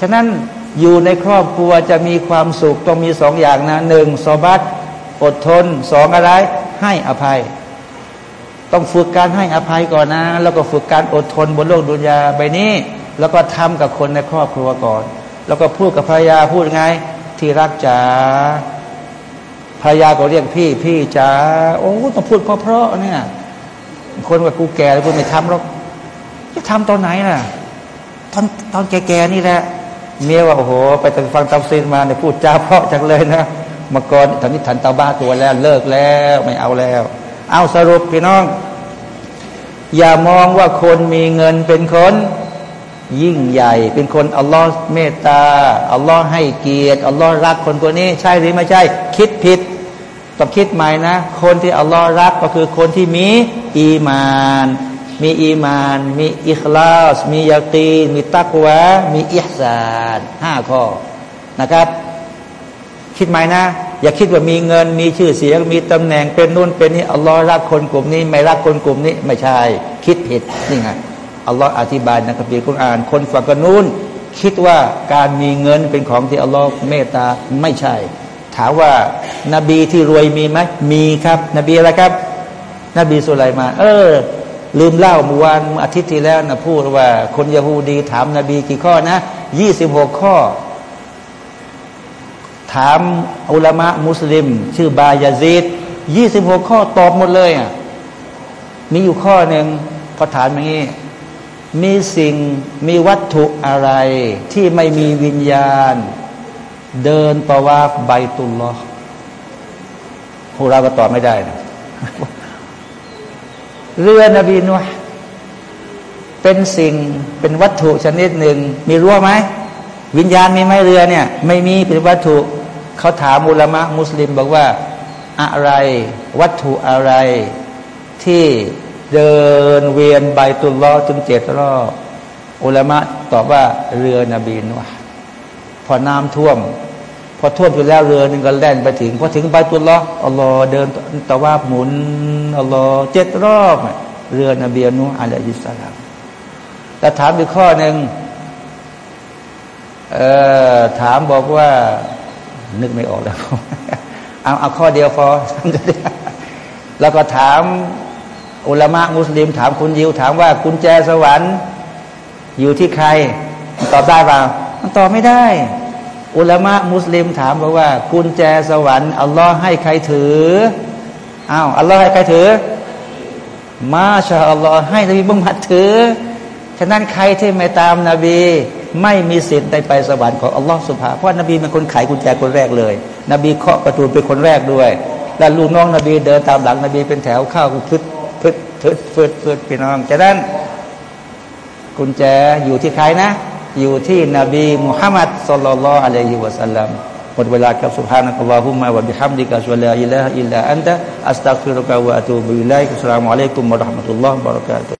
ฉะนั้นอยู่ในครอบครัวจะมีความสุขต้องมีสองอย่างนะหนึ่งสบัตอดทนสองอะไร ให้อภัย ต้องฝึกการให้อภัยก่อนนะ แล้วก็ฝึกการอดทนบนโลกดุนยาใบนี้ แล้วก็ทำกับคนในครอบครัวก่อน แล้วก็พูดกับภรรยาพูดไง ที่รักจ๋าภรรยาก็เรียกพี่พี่จ๋าโอ้ต้องพูดเพราะๆเนี่ยคนว่ากูแก่แล้วกูไม่ทำหรอกจะทำตอนไหนล่ะ ตอนตอนแก่ๆนี่แหละ เมียว่าโอ้โห ไปตังฟังตำซีนมาเนี่ยพูดจาเพราะจังเลยนะมาก่อนตอนนี้ทันตาบ้าตัวแล้วเลิกแล้วไม่เอาแล้ว เอาสรุปพี่น้อง อย่ามองว่าคนมีเงินเป็นคน ยิ่งใหญ่ เป็นคนอัลลอฮ์เมตตาอัลลอฮ์ให้เกียรติอัลลอฮ์รักคนคนนี้ ใช่หรือไม่ใช่ คิดผิดต้องคิดใหม่นะ คนที่อัลลอฮ์รักก็คือคนที่มีอีมาน มีอีมาน มีอิคลาส มียาตีมีตักวะ มีอิฮซานห้าข้อนะครับ คิดใหม่นะ อย่าคิดว่ามีเงินมีชื่อเสียง มีตำแหน่งเป็นนู่นเป็นนี่อัลลอฮ์รักคนกลุ่มนี้ ไม่รักคนกลุ่มนี้ไม่ใช่ คิดผิดนี่ไง อัลลอฮ์อธิบายในคัมภีร์คุรอาน คนฝั่งกนูนคิดว่าการมีเงินเป็นของที่อัลลอฮ์เมตตาไม่ใช่ ถามว่านาบีที่รวยมีไหมมีครับ นบีอะไรครับ นบีสุไลมาเออ ลืมเล่าเมื่อวานอาทิตย์ที่แล้วนะพูดว่า คนยะฮูดีถามนาบีกี่ข้อนะยี่สิบหกข้อ ถามอุลามะมุสลิม ชื่อบายาซีดยี่สิบหกข้อตอบหมดเลยอะมีอยู่ข้อหนึ่งพอถามอย่างนี้ มีสิ่งมีวัตถุอะไร ที่ไม่มีวิญญาณ เดินประวาฟใบตุลลอพวกเราก็ตอบไม่ได้นะเรือนบีนัวเป็นสิ่งเป็นวัตถุชนิดหนึ่ง มีรั้วไหม วิญญาณมีไหมเรือเนี่ย ไม่มีเป็นวัตถุ เขาถามอุลามะมุสลิมบอกว่า อะไร วัตถุอะไรที่ เดินเวียนใบตุลล้อจนเจ็ดรอบอุลามะตอบว่าเรือนบีนวะพอน้ำท่วม พอท่วมอยู่แล้วเรือนึงก็แล่นไปถึงพอถึงใบตุลล้ออัลลอฮ์เดินตะว่าหมุนอัลลอฮ์เจ็ดรอบเรือนบีนุอะลัยฮิสสลามแต่ถามอีกข้อหนึ่งเออถามบอกว่า นึกไม่ออกแล้วเอาเอาข้อเดียวพอแล้วก็ถาม อุลามะมุสลิมถามคุณยิวถามว่ากุญแจสวรรค์ อยู่ที่ใคร ตอบได้เปล่ามันตอบไม่ได้ อุลามะมุสลิมถามบอกว่า กุญแจสวรรค์อัลลอฮ์ให้ใครถืออ้าวอัลลอฮ์ให้ใครถือ มาชาอัลลอฮ์ให้นบีบุมัดถือฉะนั้นใครที่ไม่ตามนาบี ไม่มีสิทธิ์ได้ไปสวรรค์ของอัลลอฮ์สุภาเพราะนบีเป็นคนไขกุญแจคนแรกเลย นบีเคาะประตูเป็นคนแรกด้วย แล้วลูกน้องนบีเดินตามหลังนบีเป็นแถวเข้าพึด พึดพึดพึดพึดพี่น้องจากนั้นกุญแจอยู่ที่ใครนะ อยู่ที่นบีมุฮัมมัดสุลลัลอะลัยฮิวะสัลลัมหมดเวลาครับ سبحانك اللهم وبحمدك أشهد أن لا إله إلا أنت أستغفرك وأتوب إليك السلام عليكم ورحمة الله وبركاته